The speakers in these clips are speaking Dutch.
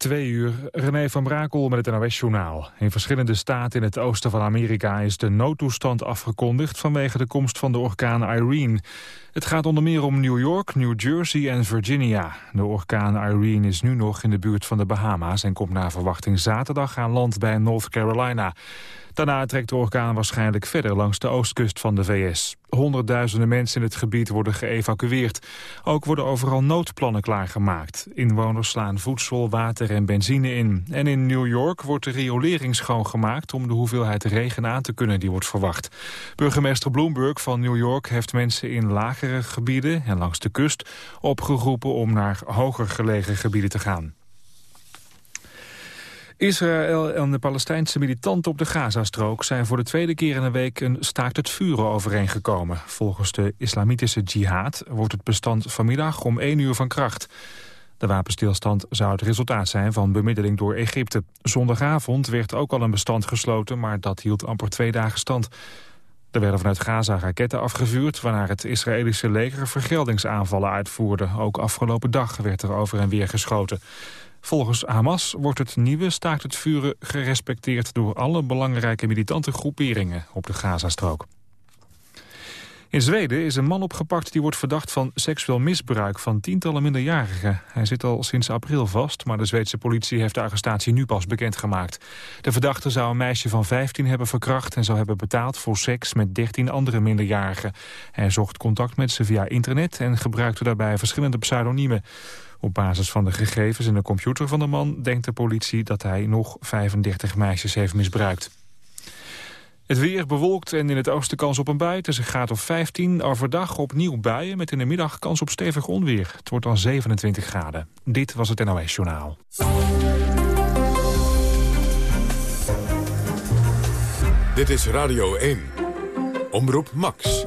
Twee uur, René van Brakel met het NOS-journaal. In verschillende staten in het oosten van Amerika is de noodtoestand afgekondigd... vanwege de komst van de orkaan Irene. Het gaat onder meer om New York, New Jersey en Virginia. De orkaan Irene is nu nog in de buurt van de Bahama's... en komt naar verwachting zaterdag aan land bij North Carolina. Daarna trekt de orkaan waarschijnlijk verder langs de oostkust van de VS. Honderdduizenden mensen in het gebied worden geëvacueerd. Ook worden overal noodplannen klaargemaakt. Inwoners slaan voedsel, water en benzine in. En in New York wordt de riolering schoongemaakt... om de hoeveelheid regen aan te kunnen die wordt verwacht. Burgemeester Bloomberg van New York heeft mensen in lagere gebieden... en langs de kust opgeroepen om naar hoger gelegen gebieden te gaan. Israël en de Palestijnse militanten op de Gazastrook zijn voor de tweede keer in een week een staakt het vuren overeengekomen. Volgens de islamitische jihad wordt het bestand vanmiddag om 1 uur van kracht. De wapenstilstand zou het resultaat zijn van bemiddeling door Egypte. Zondagavond werd ook al een bestand gesloten, maar dat hield amper twee dagen stand. Er werden vanuit Gaza raketten afgevuurd... waarna het Israëlische leger vergeldingsaanvallen uitvoerde. Ook afgelopen dag werd er over en weer geschoten. Volgens Hamas wordt het nieuwe staakt het vuren gerespecteerd... door alle belangrijke militante groeperingen op de Gazastrook. In Zweden is een man opgepakt die wordt verdacht van seksueel misbruik van tientallen minderjarigen. Hij zit al sinds april vast, maar de Zweedse politie heeft de arrestatie nu pas bekendgemaakt. De verdachte zou een meisje van 15 hebben verkracht en zou hebben betaald voor seks met 13 andere minderjarigen. Hij zocht contact met ze via internet en gebruikte daarbij verschillende pseudoniemen. Op basis van de gegevens in de computer van de man denkt de politie dat hij nog 35 meisjes heeft misbruikt. Het weer bewolkt en in het oosten kans op een bui. Het is een graad of 15. Overdag opnieuw buien met in de middag kans op stevig onweer. Het wordt dan 27 graden. Dit was het NOS Journaal. Dit is Radio 1. Omroep Max.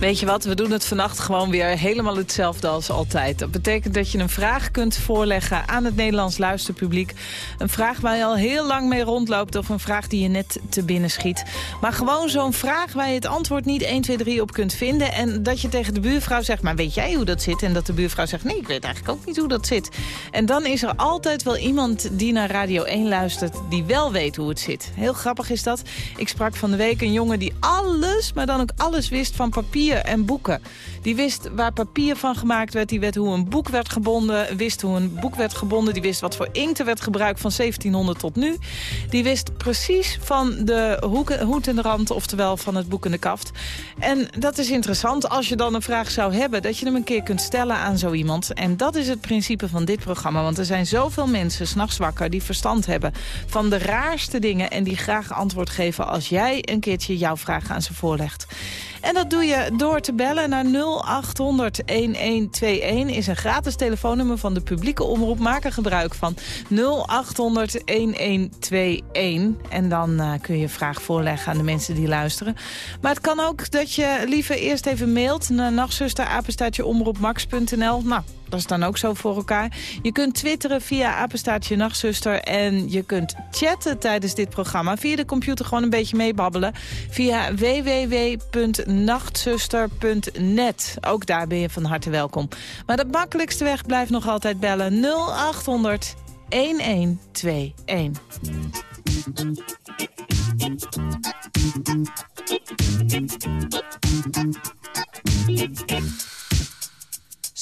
Weet je wat, we doen het vannacht gewoon weer helemaal hetzelfde als altijd. Dat betekent dat je een vraag kunt voorleggen aan het Nederlands luisterpubliek. Een vraag waar je al heel lang mee rondloopt of een vraag die je net te binnen schiet. Maar gewoon zo'n vraag waar je het antwoord niet 1, 2, 3 op kunt vinden. En dat je tegen de buurvrouw zegt, maar weet jij hoe dat zit? En dat de buurvrouw zegt, nee, ik weet eigenlijk ook niet hoe dat zit. En dan is er altijd wel iemand die naar Radio 1 luistert die wel weet hoe het zit. Heel grappig is dat. Ik sprak van de week een jongen die alles, maar dan ook alles wist van papier en boeken. Die wist waar papier van gemaakt werd. Die wist hoe een boek werd gebonden. Wist hoe een boek werd gebonden. Die wist wat voor inkt er werd gebruikt van 1700 tot nu. Die wist precies van de hoed en de rand. Oftewel van het boek en de kaft. En dat is interessant als je dan een vraag zou hebben. Dat je hem een keer kunt stellen aan zo iemand. En dat is het principe van dit programma. Want er zijn zoveel mensen s'nachts wakker die verstand hebben van de raarste dingen. En die graag antwoord geven als jij een keertje jouw vraag aan ze voorlegt. En dat doe je door te bellen naar 0800-1121. Is een gratis telefoonnummer van de publieke omroep. Maak er gebruik van 0800-1121. En dan uh, kun je je vraag voorleggen aan de mensen die luisteren. Maar het kan ook dat je liever eerst even mailt naar nachtzusterapenstaatjeomroepmax.nl. Nou, dat is dan ook zo voor elkaar. Je kunt twitteren via apenstaartje nachtzuster. En je kunt chatten tijdens dit programma. Via de computer gewoon een beetje meebabbelen. Via www.nachtzuster.net. Ook daar ben je van harte welkom. Maar de makkelijkste weg blijft nog altijd bellen. 0800 1121.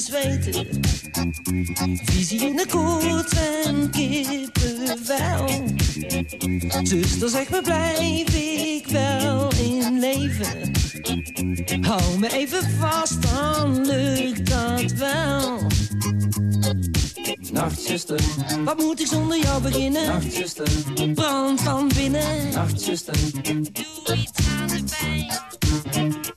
zweten. Visie in de koorts en kippen wel. Zuster, zeg me, blijf ik wel in leven? Hou me even vast, dan lukt dat wel. Nachtzuster, Wat moet ik zonder jou beginnen? nachtzuster, Brand van binnen. nachtzuster, Doe iets aan de pijn.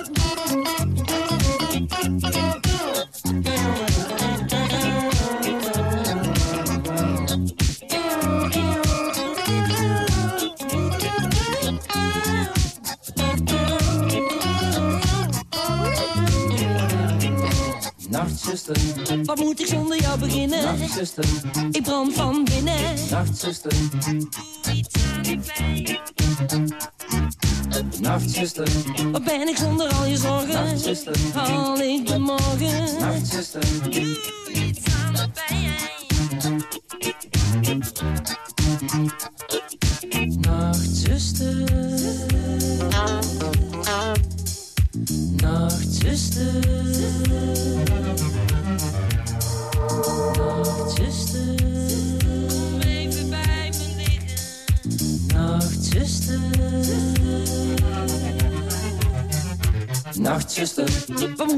Wat moet ik zonder jou beginnen? nachtzuster, Ik brand van binnen. nachtzuster, Doe iets Waar ben ik zonder al je zorgen? nachtzuster, Haal ik de morgen? Doe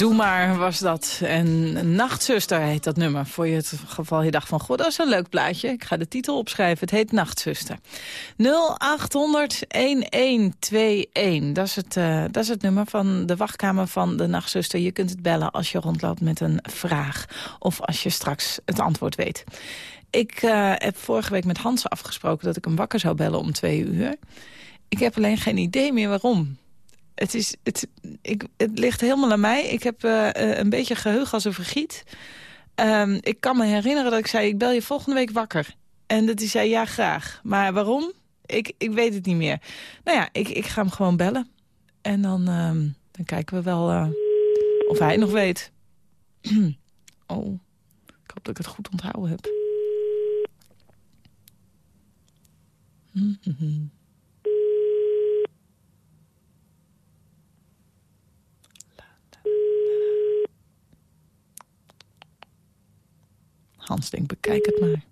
Doe maar was dat. En Nachtzuster heet dat nummer. Voor je het geval je dacht van, god, dat is een leuk plaatje. Ik ga de titel opschrijven. Het heet Nachtzuster. 0800-1121. Dat, is het, eh, dat is het nummer van de wachtkamer van de Nachtzuster. Je kunt het bellen als je rondloopt met een vraag. Of als je straks het antwoord weet. Ik eh, heb vorige week met Hans afgesproken dat ik hem wakker zou bellen om twee uur. Ik heb alleen geen idee meer waarom het, is, het, ik, het ligt helemaal aan mij. Ik heb eh, eh, een beetje geheugen als een vergiet. Ehm, ik kan me herinneren dat ik zei, ik bel je volgende week wakker. En dat hij zei, ja, graag. Maar waarom? Ik, ik weet het niet meer. Nou ja, ik, ik ga hem gewoon bellen. En dan, ehm, dan kijken we wel eh, of hij nog weet. oh, ik hoop dat ik het goed onthouden heb. Hans denkt, bekijk het maar.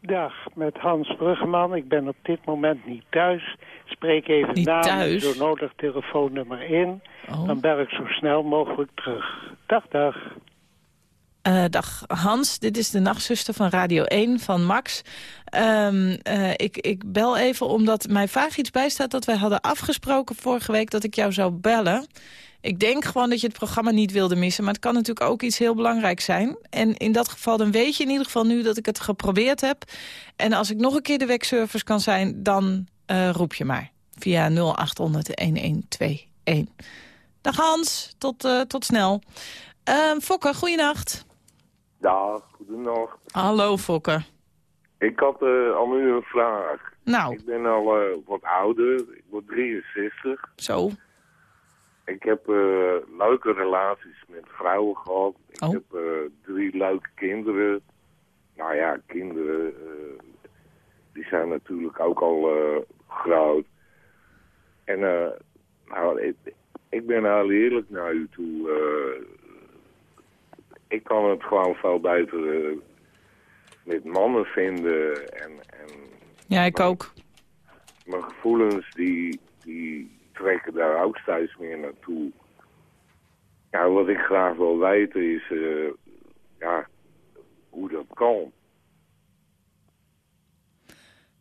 Dag, met Hans Bruggeman. Ik ben op dit moment niet thuis. Spreek even Niet na thuis? zo nodig telefoonnummer in. Oh. Dan bel ik zo snel mogelijk terug. Dag, dag. Eh, dag Hans, dit is de nachtzuster van Radio 1 van Max. Ehm, eh, ik, ik bel even omdat mij vaag iets bijstaat dat wij hadden afgesproken vorige week dat ik jou zou bellen. Ik denk gewoon dat je het programma niet wilde missen, maar het kan natuurlijk ook iets heel belangrijks zijn. En in dat geval dan weet je in ieder geval nu dat ik het geprobeerd heb. En als ik nog een keer de wegservice kan zijn, dan eh, roep je maar via 0800-1121. Dag Hans, tot, eh, tot snel. Uh, Fokke, goeienacht. Ja, goedenacht. Hallo Fokke. Ik had eh, al nu een vraag. Nou, Ik ben al wat ouder, ik word 63. zo. Ik heb eh, leuke relaties met vrouwen gehad. Ik Oh. heb eh, drie leuke kinderen. Nou ja, kinderen, eh, die zijn natuurlijk ook al groot. En nou, ik, ik ben heel eerlijk naar u toe. ik kan het gewoon veel beter met mannen vinden. En, en Ja, ik ook. mijn gevoelens die, die trekken daar ook steeds meer naartoe. Ja, wat ik graag wil weten is, eh, ja, hoe dat kan.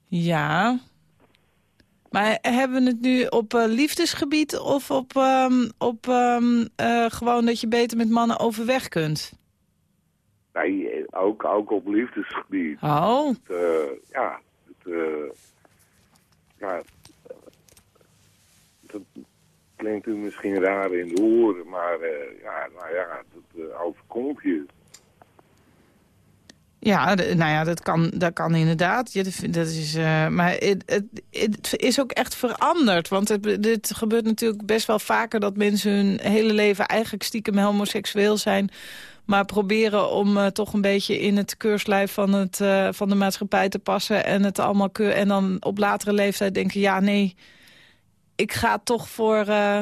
Ja. Maar hebben we het nu op eh, liefdesgebied of op, ehm, op ehm, eh, gewoon dat je beter met mannen overweg kunt? Nee, ook, ook op liefdesgebied. Oh, Het, ja, het, eh, ja, klinkt u misschien raar in de oren, maar eh, ja, nou ja, dat eh, overkomt je. ja, nou ja, dat kan, dat kan inderdaad. Ja, dat, is, eh, maar het, het, is ook echt veranderd. Want het, dit gebeurt natuurlijk best wel vaker... dat mensen hun hele leven eigenlijk stiekem homoseksueel zijn... maar proberen om toch een beetje in het keurslijf van, het, van de maatschappij te passen... en het allemaal en dan op latere leeftijd denken... ja, nee, ik ga toch voor eh,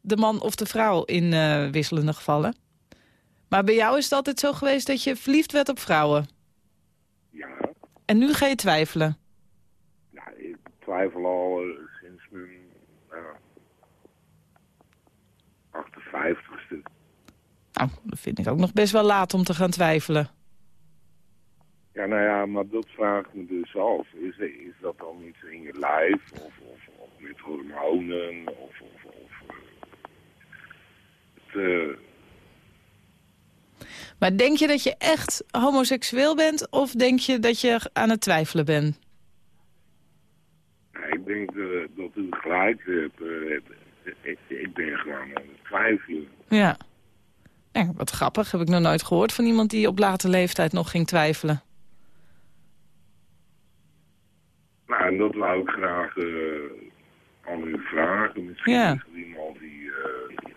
de man of de vrouw in eh, wisselende gevallen. Maar bij jou is het altijd zo geweest dat je verliefd werd op vrouwen. Ja, En nu ga je twijfelen. ja ik twijfel al eh, sinds mijn nou, 58ste. Nou, dat vind ik ook nog best wel laat om te gaan twijfelen. Ja, nou ja, maar dat vraag ik me dus af. Is, is dat dan iets in je lijf? Of met hormonen? Of, of, of eh, het, eh, Maar denk je dat je echt homoseksueel bent... of denk je dat je aan het twijfelen bent? ik denk eh, dat u gelijk hebt. ik, ik ben gewoon aan het twijfelen. Ja. ja. Wat grappig, heb ik nog nooit gehoord van iemand... die op late leeftijd nog ging twijfelen. Nou, en dat wou ik graag u vragen. Misschien Ja. iemand die... eh,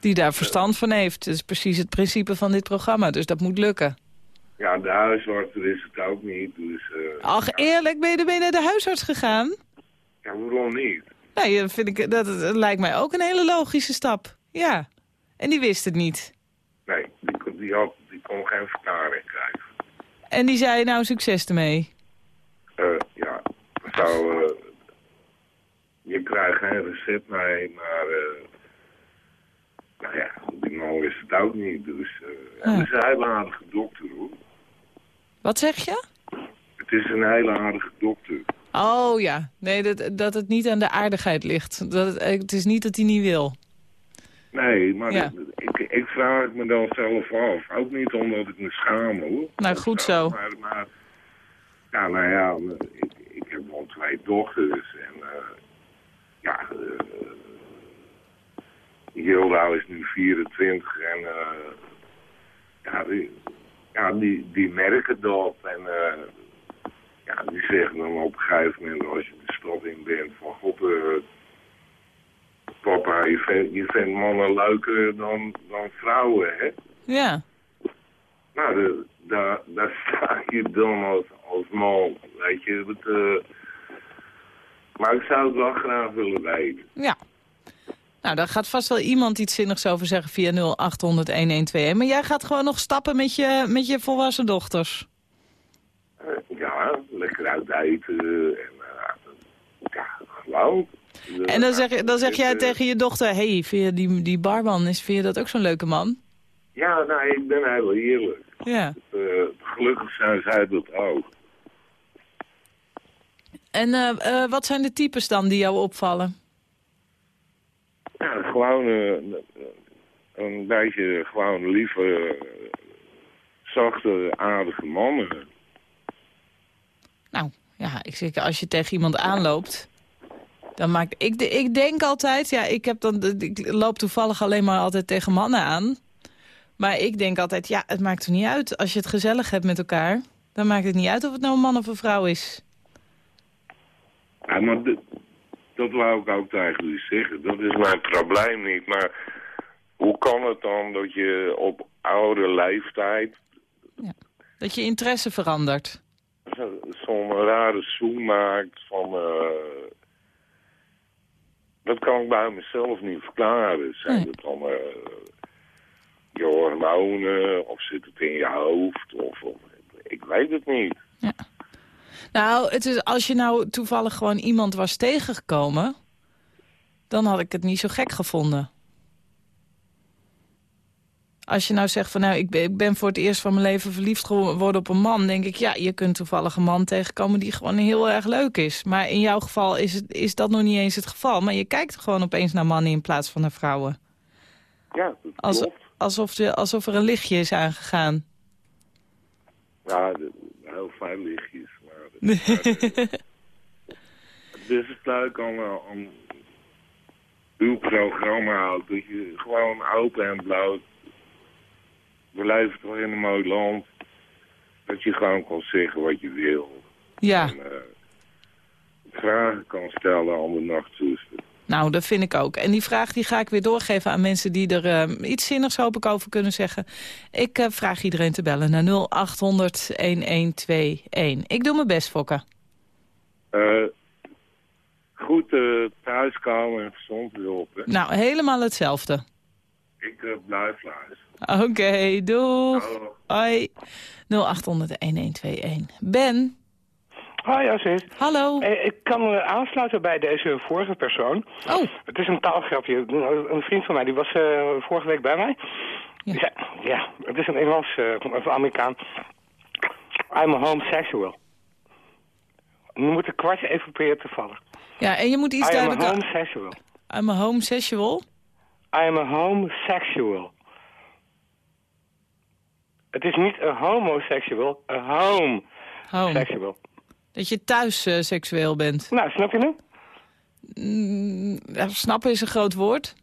Die daar verstand van heeft. Dat is precies het principe van dit programma, dus dat moet lukken. ja, de huisarts is het ook niet. Dus eh, Ach, eerlijk, ben je ermee naar de huisarts gegaan? ja, waarom niet? Nou, dat, vind ik, dat, dat lijkt mij ook een hele logische stap. Ja. En die wist het niet. Nee, die, kon- die, had, die kon geen verklaring krijgen. En die zei, nou, succes ermee. Eh, ja, zo, eh, je krijgt geen recept mee, maar uh, nou ja, die man is het ook niet. Dus uh, Ja. het is een hele aardige dokter hoor. Wat zeg je? Het is een hele aardige dokter. Oh ja, nee, dat, dat het niet aan de aardigheid ligt. Dat het, het is niet dat hij niet wil. Nee, maar Ja. ik, ik vraag het me dan zelf af. Ook niet omdat ik me schaam hoor. Nou, goed zo. Maar, maar ja, nou ja, ik, ik heb wel twee dochters en eh, ja, eh Hilda is nu 24 en eh, ja, die, ja die, die merken dat en eh, ja, die zeggen dan op een gegeven moment als je de stad in bent van god, papa, je vindt, je vindt mannen leuker dan, dan vrouwen, hè? Ja. Nou, daar, daar sta je dan als, als man, weet je. Het, maar ik zou het wel graag willen weten. Ja. Nou, daar gaat vast wel iemand iets zinnigs over zeggen via 0800-1121. Maar jij gaat gewoon nog stappen met je, met je volwassen dochters. Eh, ja, lekker uit eten en eh, ja, gewoon. En dan zeg, je- dan zeg jij tegen je dochter... hé, hey, vind je die, die barman, is, vind je dat ook zo'n leuke man? Ja, nou, ik ben heel eerlijk. Ja. Eh, gelukkig zijn zij dat ook. En eh, eh, wat zijn de types dan die jou opvallen? Ja, gewoon eh, een beetje gewoon lieve, zachte, aardige mannen. Nou, ja, ik zeg, als je tegen iemand aanloopt... dan maakt... Ik, ik denk altijd, ja, ik, heb dan, ik loop toevallig alleen maar altijd tegen mannen aan. Maar ik denk altijd, ja, het maakt er niet uit. Als je het gezellig hebt met elkaar... dan maakt het niet uit of het nou een man of een vrouw is. Ja, maar d- dat wou ik ook tegen u zeggen. Dat is mijn probleem niet. Maar hoe kan het dan dat je op oude leeftijd Dat je interesse verandert. zo- zo'n rare zoen maakt van... eh, dat kan ik bij mezelf niet verklaren. Zijn Nee. het dan eh, je hormonen of zit het in je hoofd? Of, of, ik weet het niet. Nou, het is, als je nou toevallig gewoon iemand was tegengekomen... Dan had ik het niet zo gek gevonden. Als je nou zegt van nou, ik ben, voor het eerst van mijn leven verliefd geworden op een man, denk ik, ja, je kunt toevallig een man tegenkomen die gewoon heel erg leuk is. Maar in jouw geval is, het, is dat nog niet eens het geval. Maar je kijkt gewoon opeens naar mannen in plaats van naar vrouwen. Ja, dat Als, alsof, alsof er een lichtje is aangegaan. Ja, heel fijn lichtjes. Maar het, leuk aan, eh, aan uw programma ook. Dat je gewoon open en bloot. We leven toch in een mooi land. Dat je gewoon kan zeggen wat je wil. Ja, En, eh, vragen kan stellen aan de nachtzuster. Nou, dat vind ik ook. En die vraag die ga ik weer doorgeven aan mensen die er eh, iets zinnigs hoop ik over kunnen zeggen. Ik eh, vraag iedereen te bellen naar 0800-1121. Ik doe mijn best, Fokke. Eh, goed eh, thuiskomen en gezond hulp. Nou, helemaal hetzelfde. Ik blijf luisteren. Oké, doeg. Hallo. Hoi. 0800-1121. Ben, Hoi, Assis. hallo. Eh, Ik kan me aansluiten bij deze vorige persoon. Oh, Het is een taalgrapje. Een vriend van mij, die was eh, vorige week bij mij. Ja. Ja, het is een Engels eh, of Amerikaan. I'm a homosexual. Nu moet een kwartje even proberen te vallen. ja, en je moet iets I am a duidelijker... homosexual. I'm a homosexual. I am a homosexual. Het is niet een homosexual, een homosexual. Home. Dat je thuis eh, seksueel bent. Nou, snap je nu? Mm, ja, snappen is een groot woord.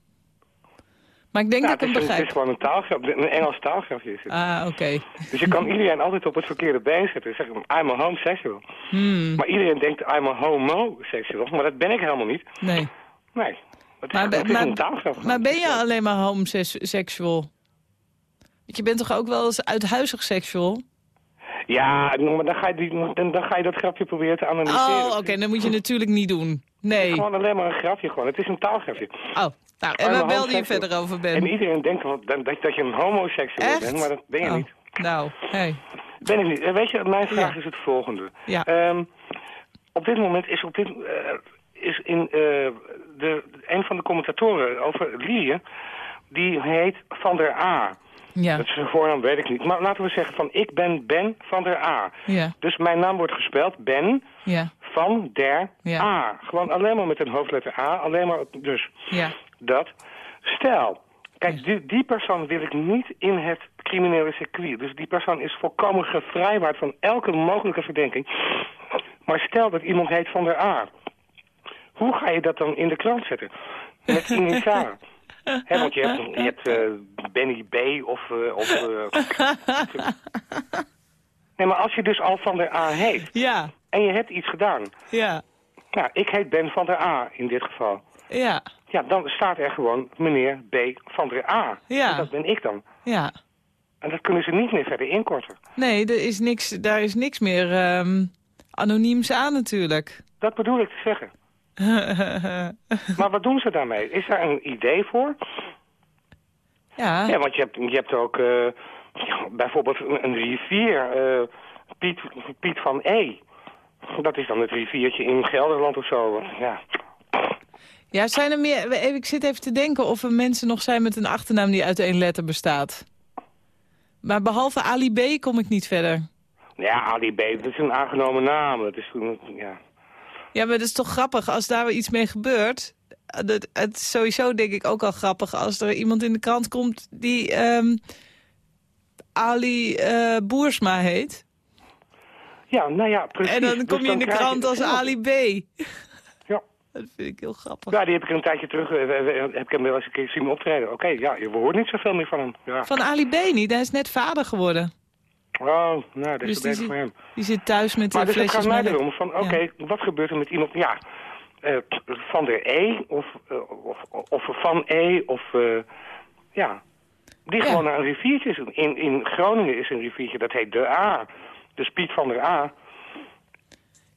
Maar ik denk dat ik het, hem is, het is begrijp. gewoon een taalgrap, een Engels taalgrapje is het. Ah, oké. Dus je kan iedereen altijd op het verkeerde been zetten. Zeggen, I'm a homosexual. Hmm, Maar iedereen denkt, I'm a homosexual. Maar dat ben ik helemaal niet. nee. Nee. Het is, Maar, een maar, maar ben je alleen maar homoseksual? Want je bent toch ook wel eens uithuizig seksual? Ja, maar dan ga, je dan, dan ga je dat grapje proberen te analyseren. Oh, oké, dat moet je natuurlijk niet doen. Nee. gewoon alleen maar een grapje gewoon. Het is een taalgrapje. Oh, nou, en waar belde je verder over, En Ben? iedereen denkt dat, dat, je een homoseksueel bent, maar dat ben je Oh, niet. Nou, hey. Ben ik niet. En weet je, mijn vraag Ja. is het volgende. Ja. Ehm, op dit moment is, op dit, eh, is in, eh, de, een van de commentatoren over Lië, die heet Van der A. Ja, Dat is zijn voornaam, weet ik niet. Maar laten we zeggen van ik ben Ben van der A. ja, Dus mijn naam wordt gespeld Ben ja, van der Ja. A. Gewoon alleen maar met een hoofdletter A. Alleen maar dus ja. dat. Stel, kijk, die, die persoon wil ik niet in het criminele circuit. Dus die persoon is volkomen gevrijwaard van elke mogelijke verdenking. Maar stel dat iemand heet van der A. Hoe ga je dat dan in de krant zetten? Met initialen. Hè, want je hebt, je hebt eh, Benny B. of... eh, of eh, nee, maar als je dus al van der A heet Ja, en je hebt iets gedaan... ja, Nou, ik heet Ben van der A in dit geval. ja, Ja, dan staat er gewoon meneer B. van der A. Ja. En dat ben ik dan. ja. En dat kunnen ze niet meer verder inkorten. Nee, er is niks, daar is niks meer ehm, anoniems aan natuurlijk. Dat bedoel ik te zeggen. Maar wat doen ze daarmee? Is daar een idee voor? ja, Ja, want je hebt, je hebt ook eh, bijvoorbeeld een, rivier, eh, Piet, Piet van E. Dat is dan het riviertje in Gelderland of zo. Ja. ja, zijn er meer... Ik zit even te denken of er mensen nog zijn met een achternaam die uit één letter bestaat. Maar behalve Ali B kom ik niet verder. ja, Ali B, dat is een aangenomen naam. Dat is, ja. Ja, maar dat is toch grappig als daar iets mee gebeurt. Dat, het is sowieso denk ik ook al grappig als er iemand in de krant komt die ehm, Ali eh, Boersma heet. ja, nou ja, precies. En dan Dus kom je in de krant als hetzelfde. Ali B. Ja. Dat vind ik heel grappig. Ja, die heb ik een tijdje terug, eh, eh, heb ik hem wel eens een keer zien optreden. Oké, ja, je hoort niet zoveel meer van hem. Ja. Van Ali B niet, hij is net vader geworden. Oh, nou, dat is Dus die beter voor hem. Die zit thuis met Maar de dus het gaat mij erom van, oké, wat gebeurt er met iemand, ja, eh, van der E of, eh, of, of van E of, eh, ja, die Ja. gewoon naar een riviertje is. In, in Groningen is een riviertje, dat heet de A. Dus Piet van der A.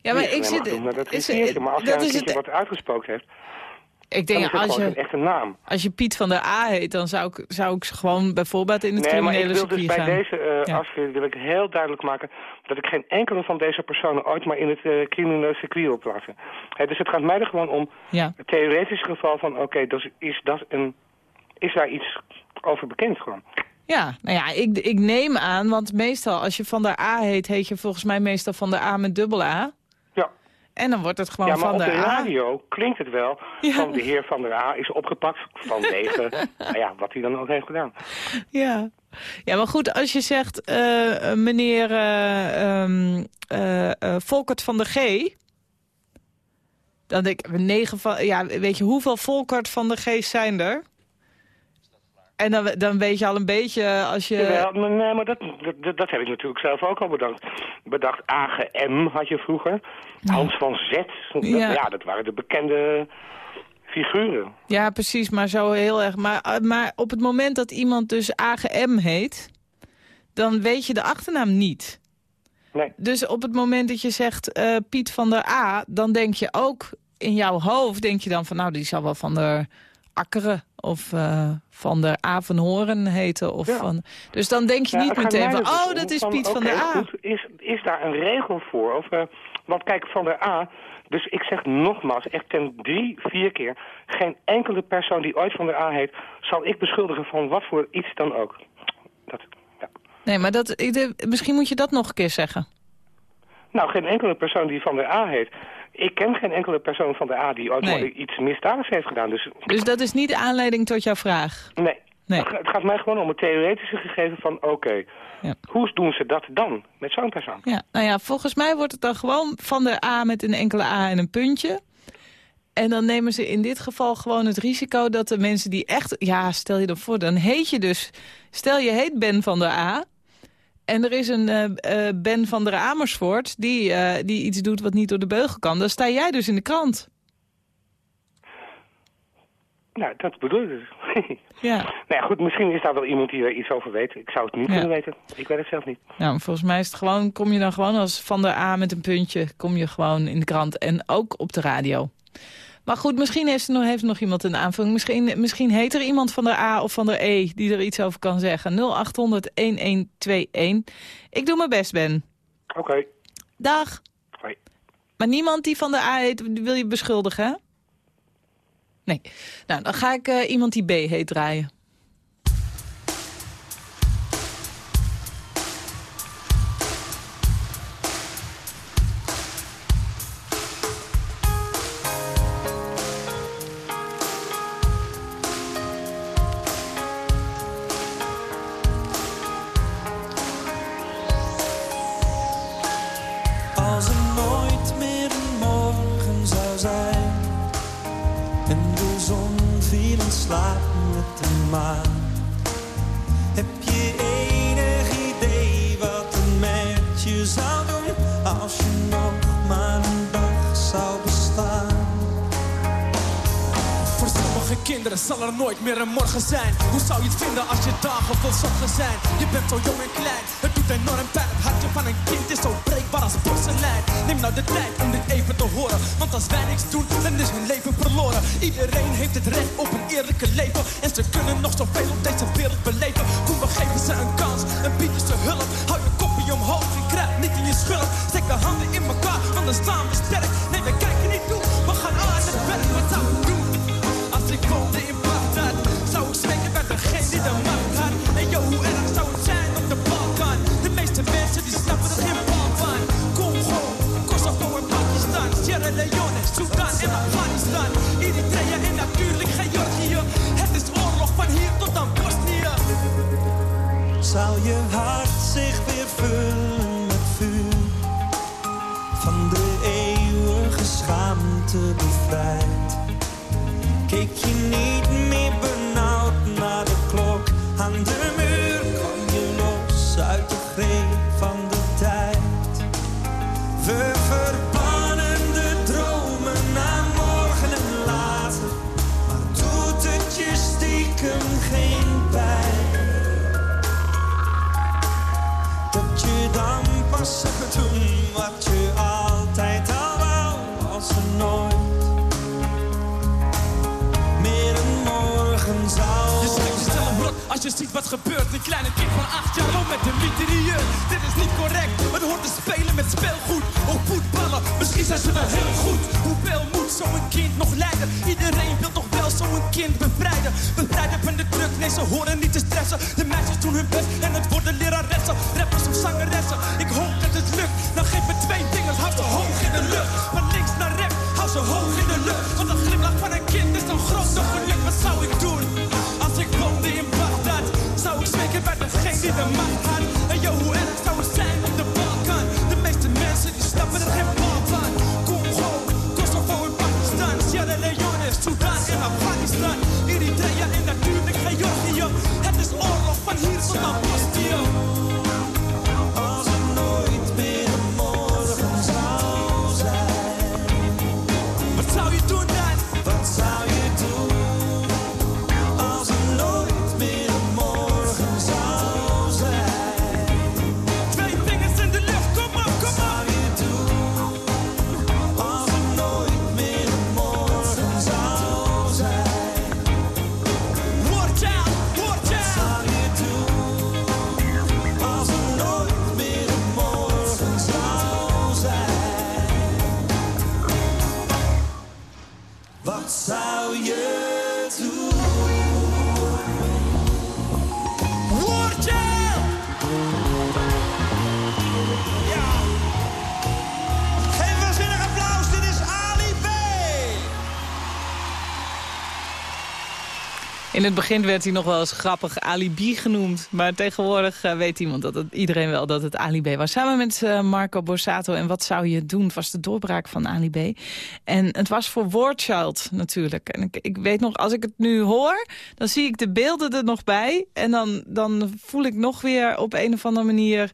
Ja, maar ik zit... maar genoemd naar dat is- riviertje. Maar als dat is het, wat uitgespookt heeft, Ik Dan denk, is het als je, een echte naam. als je Piet van der A heet, dan zou ik, zou ik gewoon bijvoorbeeld in het Nee, maar ik criminele wil dus circuit bij gaan. deze uh, Ja. Wil ik heel duidelijk maken dat ik geen enkele van deze personen ooit maar in het eh, criminele circuit wil plaatsen. Dus het gaat mij er gewoon om Ja. het theoretische geval van oké, dus is, dat een, is daar iets over bekend gewoon. Ja, nou ja, ik, ik neem aan, want meestal als je van der A heet, heet je volgens mij meestal van der A met dubbel A. En dan wordt het gewoon ja, maar van op de A. radio klinkt het wel Ja. van de heer Van der A is opgepakt vanwege nou ja, wat hij dan ook heeft gedaan. Ja. ja, maar goed, als je zegt eh, eh, meneer eh, ehm, eh, eh, Volkert van der G... Dan denk ik, negen van, ja, weet je, hoeveel Volkert van der G zijn er? En dan, dan weet je al een beetje als je... Maar nee, maar dat, dat, dat heb ik natuurlijk zelf ook al bedacht. Bedacht AGM had je vroeger. Hans van Z. Dat- Ja. Ja. dat waren de bekende figuren. Ja, precies, maar zo heel erg. Maar, eh, maar op het moment dat iemand dus AGM heet... dan weet je de achternaam niet. Nee. Dus op het moment dat je zegt eh, Piet van der A... dan denk je ook in jouw hoofd... denk je dan van, nou, die zal wel van der Akkeren... of eh, van der A van Horen heten. Of Ja. van, dus dan denk je Ja, niet meteen van... dus oh, om dat is Piet van der A. goed, is, is daar een regel voor? Of, eh, want kijk, van der A... Dus ik zeg nogmaals, echt ten drie, vier keer... geen enkele persoon die ooit van der A heet... zal ik beschuldigen van wat voor iets dan ook. Dat, ja. Nee, maar dat, ik, de- misschien moet je dat nog een keer zeggen. Nou, geen enkele persoon die van der A heet. Ik ken geen enkele persoon van der A die ooit Nee. iets misdadigs heeft gedaan. Dus Dus dat is niet de aanleiding tot jouw vraag. nee. Nee. Het ga- Het gaat mij gewoon om het theoretische gegeven van... oké, Ja. hoe doen ze dat dan met zo'n persoon? Ja, nou ja, volgens mij wordt het dan gewoon van de A met een enkele A en een puntje. En dan nemen ze in dit geval gewoon het risico dat de mensen die echt... Ja, stel je dan voor, dan heet je dus... Stel je heet Ben van der A... En er is een eh, eh, Ben van der Amersfoort die, eh, die iets doet wat niet door de beugel kan. Dan sta jij dus in de krant. Nou, dat bedoel ik. Ja. nou ja, goed, misschien is daar wel iemand die er iets over weet. Ik zou het niet Ja. kunnen weten. Ik weet het zelf niet. Nou, volgens mij is het gewoon, kom je dan gewoon als van der A met een puntje... kom je gewoon in de krant en ook op de radio. Maar goed, misschien heeft nog, heeft nog iemand een aanvulling. Misschien, misschien heet er iemand van de A of van de E die er iets over kan zeggen. 0800-1121. Ik doe mijn best, Ben. Oké. Dag. Hoi. Maar niemand die van de A heet, wil je beschuldigen, hè? Nee. Nou, dan ga ik eh, iemand die B heet draaien. Een morgen zijn. Hoe zou je ziet wat gebeurt, een kleine kind van acht jaar loopt met een mitrailleur. Dit is niet correct, het hoort te spelen met speelgoed. Of voetballen, misschien zijn ze wel heel goed. Hoeveel moet zo'n kind nog leiden? Iedereen wil toch wel zo'n kind bevrijden. Bevrijden van de druk, nee ze horen niet te stressen. De meisjes doen hun best en het worden leraressen. Rappers of zangeressen, ik hoop dat het lukt. Dan geef me twee vingers, hou ze hoog in de lucht. Van links naar rechts, hou ze hoog in de lucht. Want een glimlach van een kind is een groot geluk. Wat zou ik doen? Pakistan. Eritrea en natuurlijk Georgië. Het is oorlog van hier tot aan Bosnië. Wat zou je doen? In het begin werd hij nog wel eens grappig Alibi genoemd. Maar tegenwoordig eh, weet iemand dat het, iedereen wel dat het Ali B was. Samen met eh, Marco Borsato en Wat zou je doen? Was de doorbraak van Ali B. En het was voor Wordchild natuurlijk. En ik, ik weet nog, als ik het nu hoor, dan zie ik de beelden er nog bij. En dan, dan voel ik nog weer op een of andere manier...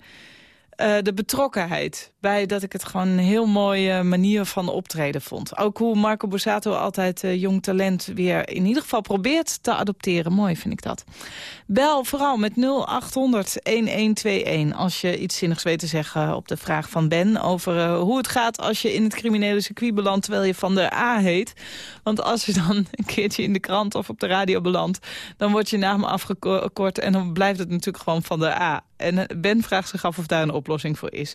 eh, de betrokkenheid bij dat ik het gewoon een heel mooie manier van optreden vond. Ook hoe Marco Borsato altijd eh, jong talent weer in ieder geval probeert te adopteren. Mooi vind ik dat. Bel vooral met 0800-1121 als je iets zinnigs weet te zeggen op de vraag van Ben... over eh, hoe het gaat als je in het criminele circuit belandt terwijl je van de A heet. Want als je dan een keertje in de krant of op de radio belandt... dan wordt je naam afgekort en dan blijft het natuurlijk gewoon van de A. En eh, Ben vraagt zich af of daar een oplossing voor is.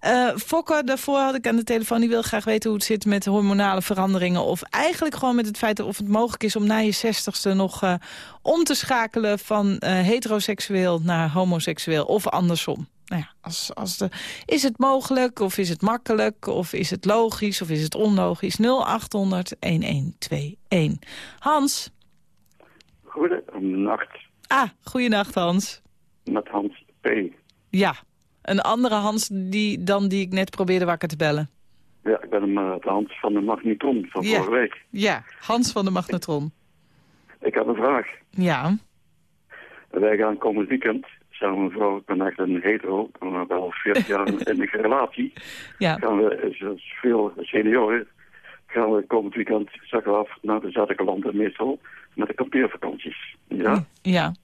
Eh Fokker, daarvoor had ik aan de telefoon... die wil graag weten hoe het zit met hormonale veranderingen... of eigenlijk gewoon met het feit of het mogelijk is... om na je zestigste nog eh, om te schakelen van eh, heteroseksueel naar homoseksueel... of andersom. Nou ja, als, als de, is het mogelijk of is het makkelijk of is het logisch of is het onlogisch? 0800-1121. Hans? Goedenacht, Ah, goeienacht Hans. met Hans P. Ja, een andere Hans die, dan die ik net probeerde wakker te bellen. Ja, ik ben hem, eh, de Hans van de magnetron van Ja. vorige week. Ja, Hans van de Magnetron. Ik heb een vraag. Ja, Wij gaan komend weekend, samen met mevrouw, ik ben echt een hetero, ik ben al 40 jaar in een relatie. ja. Gaan we, zoals veel senioren, gaan we komend weekend zakken af naar de zuidelijke landen meestal met de kampeervakanties. Ja? Ja,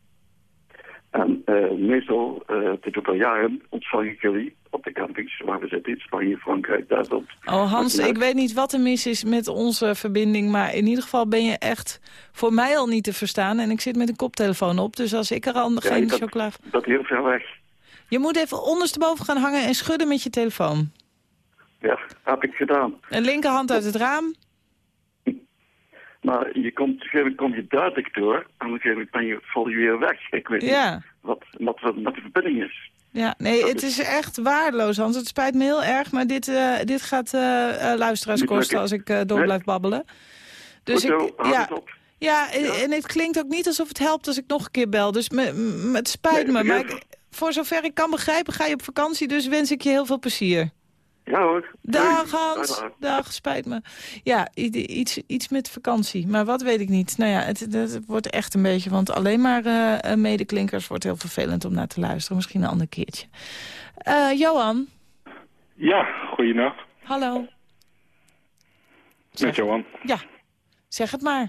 En eh, meestal, eh dit doet al jaren, ontvang ik jullie op de campings waar we zitten in Spanje, Frankrijk, Duitsland. Oh Hans, ik weet niet wat er mis is met onze verbinding... maar in ieder geval ben je echt voor mij al niet te verstaan... en ik zit met een koptelefoon op, dus als ik er al geen chocola... Dat heel ver weg. Je moet even ondersteboven gaan hangen en schudden met je telefoon. Ja, heb ik gedaan. Een linkerhand uit het raam. Maar je komt, op een gegeven moment kom je duidelijk door. En op een gegeven moment ben je, val je weer weg. Ik weet Ja. niet wat, wat, wat, wat de verbinding is. Ja, nee, het is echt waardeloos, Hans. Het spijt me heel erg, maar dit, eh, dit gaat eh, eh, luisteraars kosten als ik door Nee. blijf babbelen. Dus Goed ik, ja, en- het klinkt ook niet alsof het helpt als ik nog een keer bel. Dus me, me- het spijt Nee, me, maar ik- voor zover ik kan begrijpen ga je op vakantie. Dus wens ik je heel veel plezier. Ja hoor. Dag Doei. Hans, Dag, dag. dag, spijt me. Ja, iets, iets met vakantie, maar wat weet ik niet. Nou ja, het, het wordt echt een beetje, want alleen maar eh, eh, medeklinkers wordt heel vervelend om naar te luisteren. Misschien een ander keertje. Eh, Johan, Ja, goeienacht. hallo. Met Johan. Ja, zeg het maar.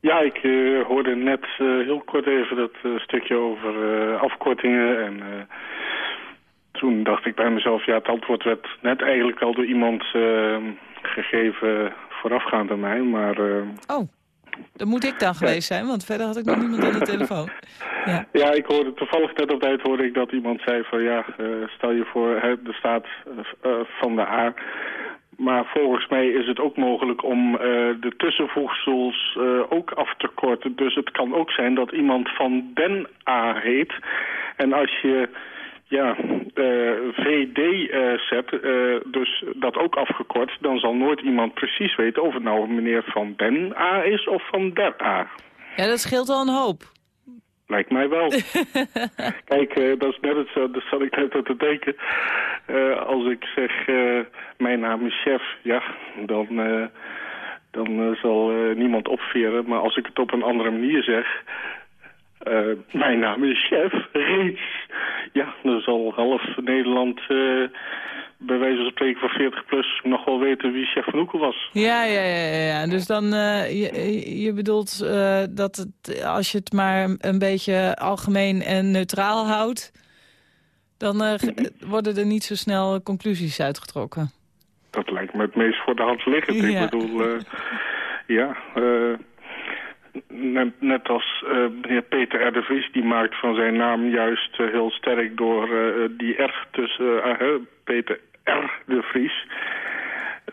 Ja, ik eh, hoorde net eh, heel kort even dat eh, stukje over eh, afkortingen. En eh, toen dacht ik bij mezelf, ja, het antwoord werd net eigenlijk al door iemand eh, gegeven voorafgaand aan mij. Maar eh, Oh. Dat moet ik dan geweest zijn, want verder had ik nog niemand aan de telefoon. Ja. Ja, ik hoorde toevallig net op tijd hoorde ik dat iemand zei van ja, eh, stel je voor, de staat eh, eh, van de A. Maar volgens mij is het ook mogelijk om de tussenvoegsels ook af te korten. Dus het kan ook zijn dat iemand van Den A heet. En als je ja, eh, VD eh, eh, dus dat ook afgekort, dan zal nooit iemand precies weten of het nou meneer van Den A is of van Der A. ja, dat scheelt al een hoop. Lijkt mij wel. Kijk, dat is net het zo, dat zat ik net aan te denken. Als ik zeg, mijn naam is chef, ja, dan, dan zal niemand opveren. Maar als ik het op een andere manier zeg, eh, mijn naam is chef, reeds. Ja, dan zal half Nederland, eh, bij wijze van spreken van 40 plus, nog wel weten wie chef van Oekel was. Ja, ja, ja, ja. Dus dan, eh, je, je bedoelt dat het, als je het maar een beetje algemeen en neutraal houdt... dan worden er niet zo snel conclusies uitgetrokken. Dat lijkt me het meest voor de hand liggend. Ja. Ik bedoel, ja, net, net als eh, meneer Peter R. de Vries, die maakt van zijn naam juist eh, heel sterk door eh, die R tussen Peter R. de Vries.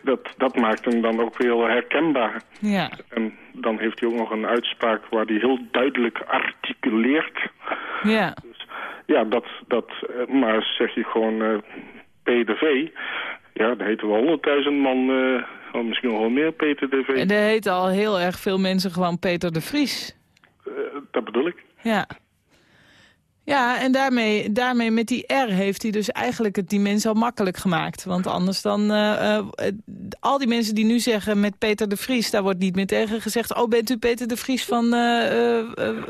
Dat, dat maakt hem dan ook heel herkenbaar. Ja. En dan heeft hij ook nog een uitspraak waar hij heel duidelijk articuleert. Ja. Ja, dat, dat maar zeg je gewoon PDV, ja, daar heten we honderdduizend man, of misschien nog wel meer PTDV. En er heten al heel erg veel mensen gewoon Peter de Vries. Eh, dat bedoel ik. Ja. Ja, en daarmee, daarmee met die R heeft hij dus eigenlijk het die mensen al makkelijk gemaakt. Want anders dan... eh, eh, al die mensen die nu zeggen met Peter de Vries... daar wordt niet meer tegen gezegd... oh, bent u Peter de Vries van, eh,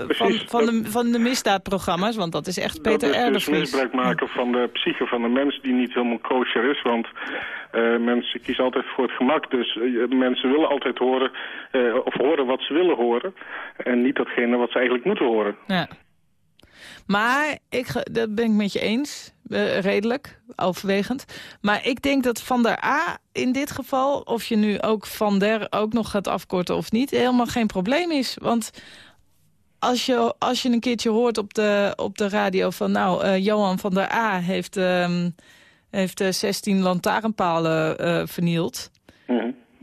van, van, de, van de misdaadprogramma's? Want dat is echt Peter dat R. is de dus Vries. misbruik maken van de psyche van de mens die niet helemaal kosher is. Want mensen kiezen altijd voor het gemak. Dus mensen willen altijd horen, of horen wat ze willen horen. En niet datgene wat ze eigenlijk moeten horen. Ja. Maar, ik, dat ben ik met je eens, eh, redelijk, overwegend. Maar ik denk dat Van der A in dit geval, of je nu ook Van der ook nog gaat afkorten of niet, helemaal geen probleem is. Want als je, als je een keertje hoort op de, op de radio van, nou, eh, Johan van der A heeft, ehm, heeft eh, 16 lantaarnpalen eh, vernield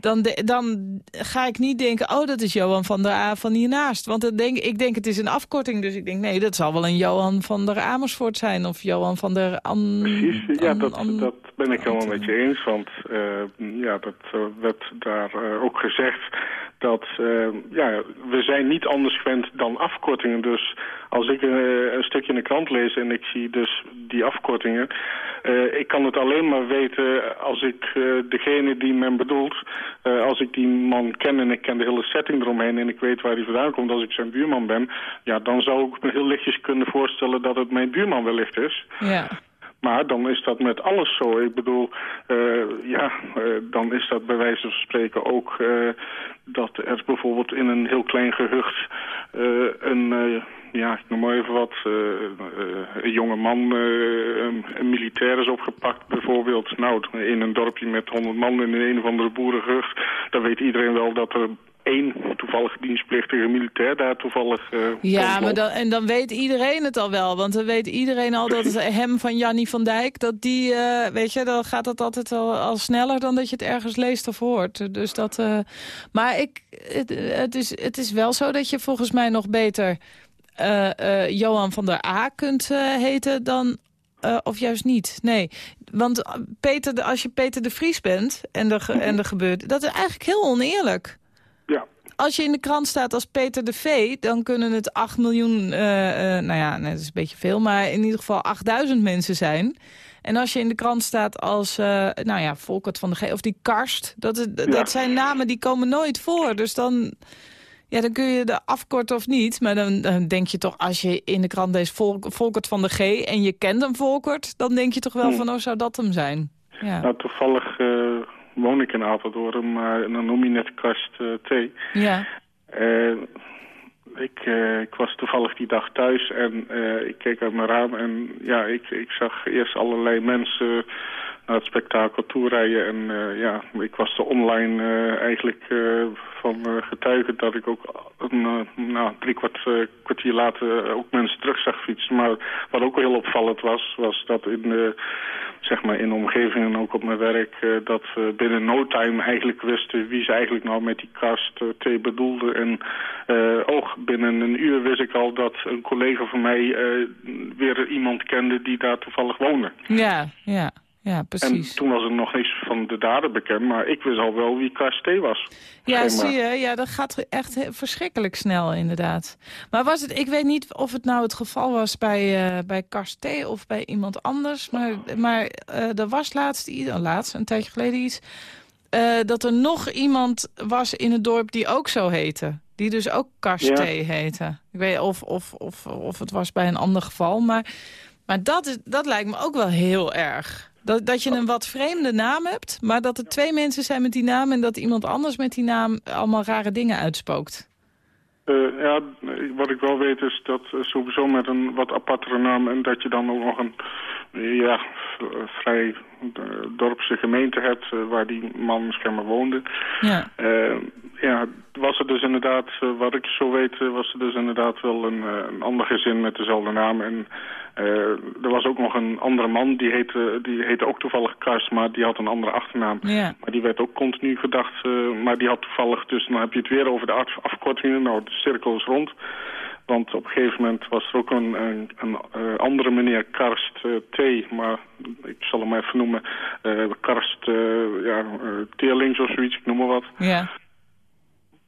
dan, de- dan ga ik niet denken, oh, dat is Johan van der A van hiernaast. Want dan denk, ik denk, het is een afkorting. Dus ik denk, nee, dat zal wel een Johan van der Amersfoort zijn. Of Johan van der... An, Precies, ja, An- dat, An- dat ben ik helemaal met je eens. Want eh, ja, dat eh, werd daar eh, ook gezegd dat eh, ja, we zijn niet anders gewend dan afkortingen. Dus als ik eh, een stukje in de krant lees en ik zie dus die afkortingen... eh, ik kan het alleen maar weten als ik degene die men bedoelt... als ik die man ken en ik ken de hele setting eromheen... en ik weet waar hij vandaan komt als ik zijn buurman ben... ja, dan zou ik me heel lichtjes kunnen voorstellen dat het mijn buurman wellicht is... Ja. Maar dan is dat met alles zo. Ik bedoel, eh, ja, eh, dan is dat bij wijze van spreken ook eh, dat er bijvoorbeeld in een heel klein gehucht eh, een, ja, ik noem maar even wat, een jonge man, een, een militair is opgepakt bijvoorbeeld. Nou, in een dorpje met honderd man in een of andere boerengehucht, dan weet iedereen wel dat er één toevallig dienstplichtige militair daar toevallig... eh, Ja, maar dan, en dan weet iedereen het al wel. Want dan weet iedereen al dat hem van Jannie van Dijk... dat die, eh, weet je, dan gaat dat altijd al, al sneller... dan dat je het ergens leest of hoort. Dus dat... eh, maar ik, het, het, is, het is wel zo dat je volgens mij nog beter... Johan van der A kunt heten dan... of juist niet. Nee, want Peter, de- als je Peter de Vries bent en er, en er gebeurt... dat is eigenlijk heel oneerlijk. Ja. Als je in de krant staat als Peter de V... dan kunnen het 8 miljoen, eh, eh, nou ja, nee, dat is een beetje veel... maar in ieder geval 8000 mensen zijn. En als je in de krant staat als, eh, nou ja, Volkert van de G... of die Karst, dat, is- dat zijn namen die komen nooit voor. Dus dan, ja, dan kun je de afkorten of niet. Maar dan, dan denk je toch, als je in de krant leest Volk, Volkert van de G... en je kent hem Volkert, dan denk je toch wel Hmm. van... oh, zou dat hem zijn? Ja. Nou, toevallig woon ik in Apeldoorn, maar dan noem je net kast eh, thee. ja. Eh, ik, eh, ik was toevallig die dag thuis en ik keek uit mijn raam en ja, ik, ik zag eerst allerlei mensen naar het spektakel toerijden. En eh, ja, ik was er online eh, eigenlijk eh, van getuigen dat ik ook een, nou, drie kwart, kwartier later ook mensen terug zag fietsen. Maar wat ook heel opvallend was, was dat in de, zeg maar in de omgeving en ook op mijn werk, dat binnen no time eigenlijk wisten wie ze eigenlijk nou met die kast eh, T bedoelde. En ook binnen een uur wist ik al dat een collega van mij weer iemand kende die daar toevallig woonde. Ja, ja, ja, precies. En toen was er nog niks van de dader bekend, maar ik wist al wel wie Kars T was. Ja, zie je. Ja, dat gaat echt verschrikkelijk snel inderdaad. Maar was het, ik weet niet of het nou het geval was bij, eh bij of bij iemand anders. Maar, maar eh, er was laatst, oh, laatst, een tijdje geleden iets... eh, dat er nog iemand was in het dorp die ook zo heette. Die dus ook Karsté Ja. heette. Ik weet of, of, of, of het was bij een ander geval. Maar, maar dat, is, dat lijkt me ook wel heel erg. Dat, dat je een wat vreemde naam hebt, maar dat er twee mensen zijn met die naam... en dat iemand anders met die naam allemaal rare dingen uitspookt. Eh, ja, wat ik wel weet is dat eh, sowieso met een wat apartere naam... en dat je dan ook nog een ja, vrij eh, dorpse gemeente hebt... waar die man schijnbaar woonde. Ja. Ja, was er dus inderdaad, eh, wat ik zo weet, eh, was er dus inderdaad wel een, eh, een ander gezin met dezelfde naam. En er was ook nog een andere man, die heette, die heette ook toevallig Kars, maar die had een andere achternaam. Ja. Maar die werd ook continu gedacht, maar die had toevallig, dus dan heb je het weer over de af- afkortingen. Nou, de cirkel is rond. Want op een gegeven moment was er ook een, een, een andere meneer, Karst T, maar ik zal hem even noemen, Karst ja, Teerlings of zoiets, ik noem maar wat. Ja.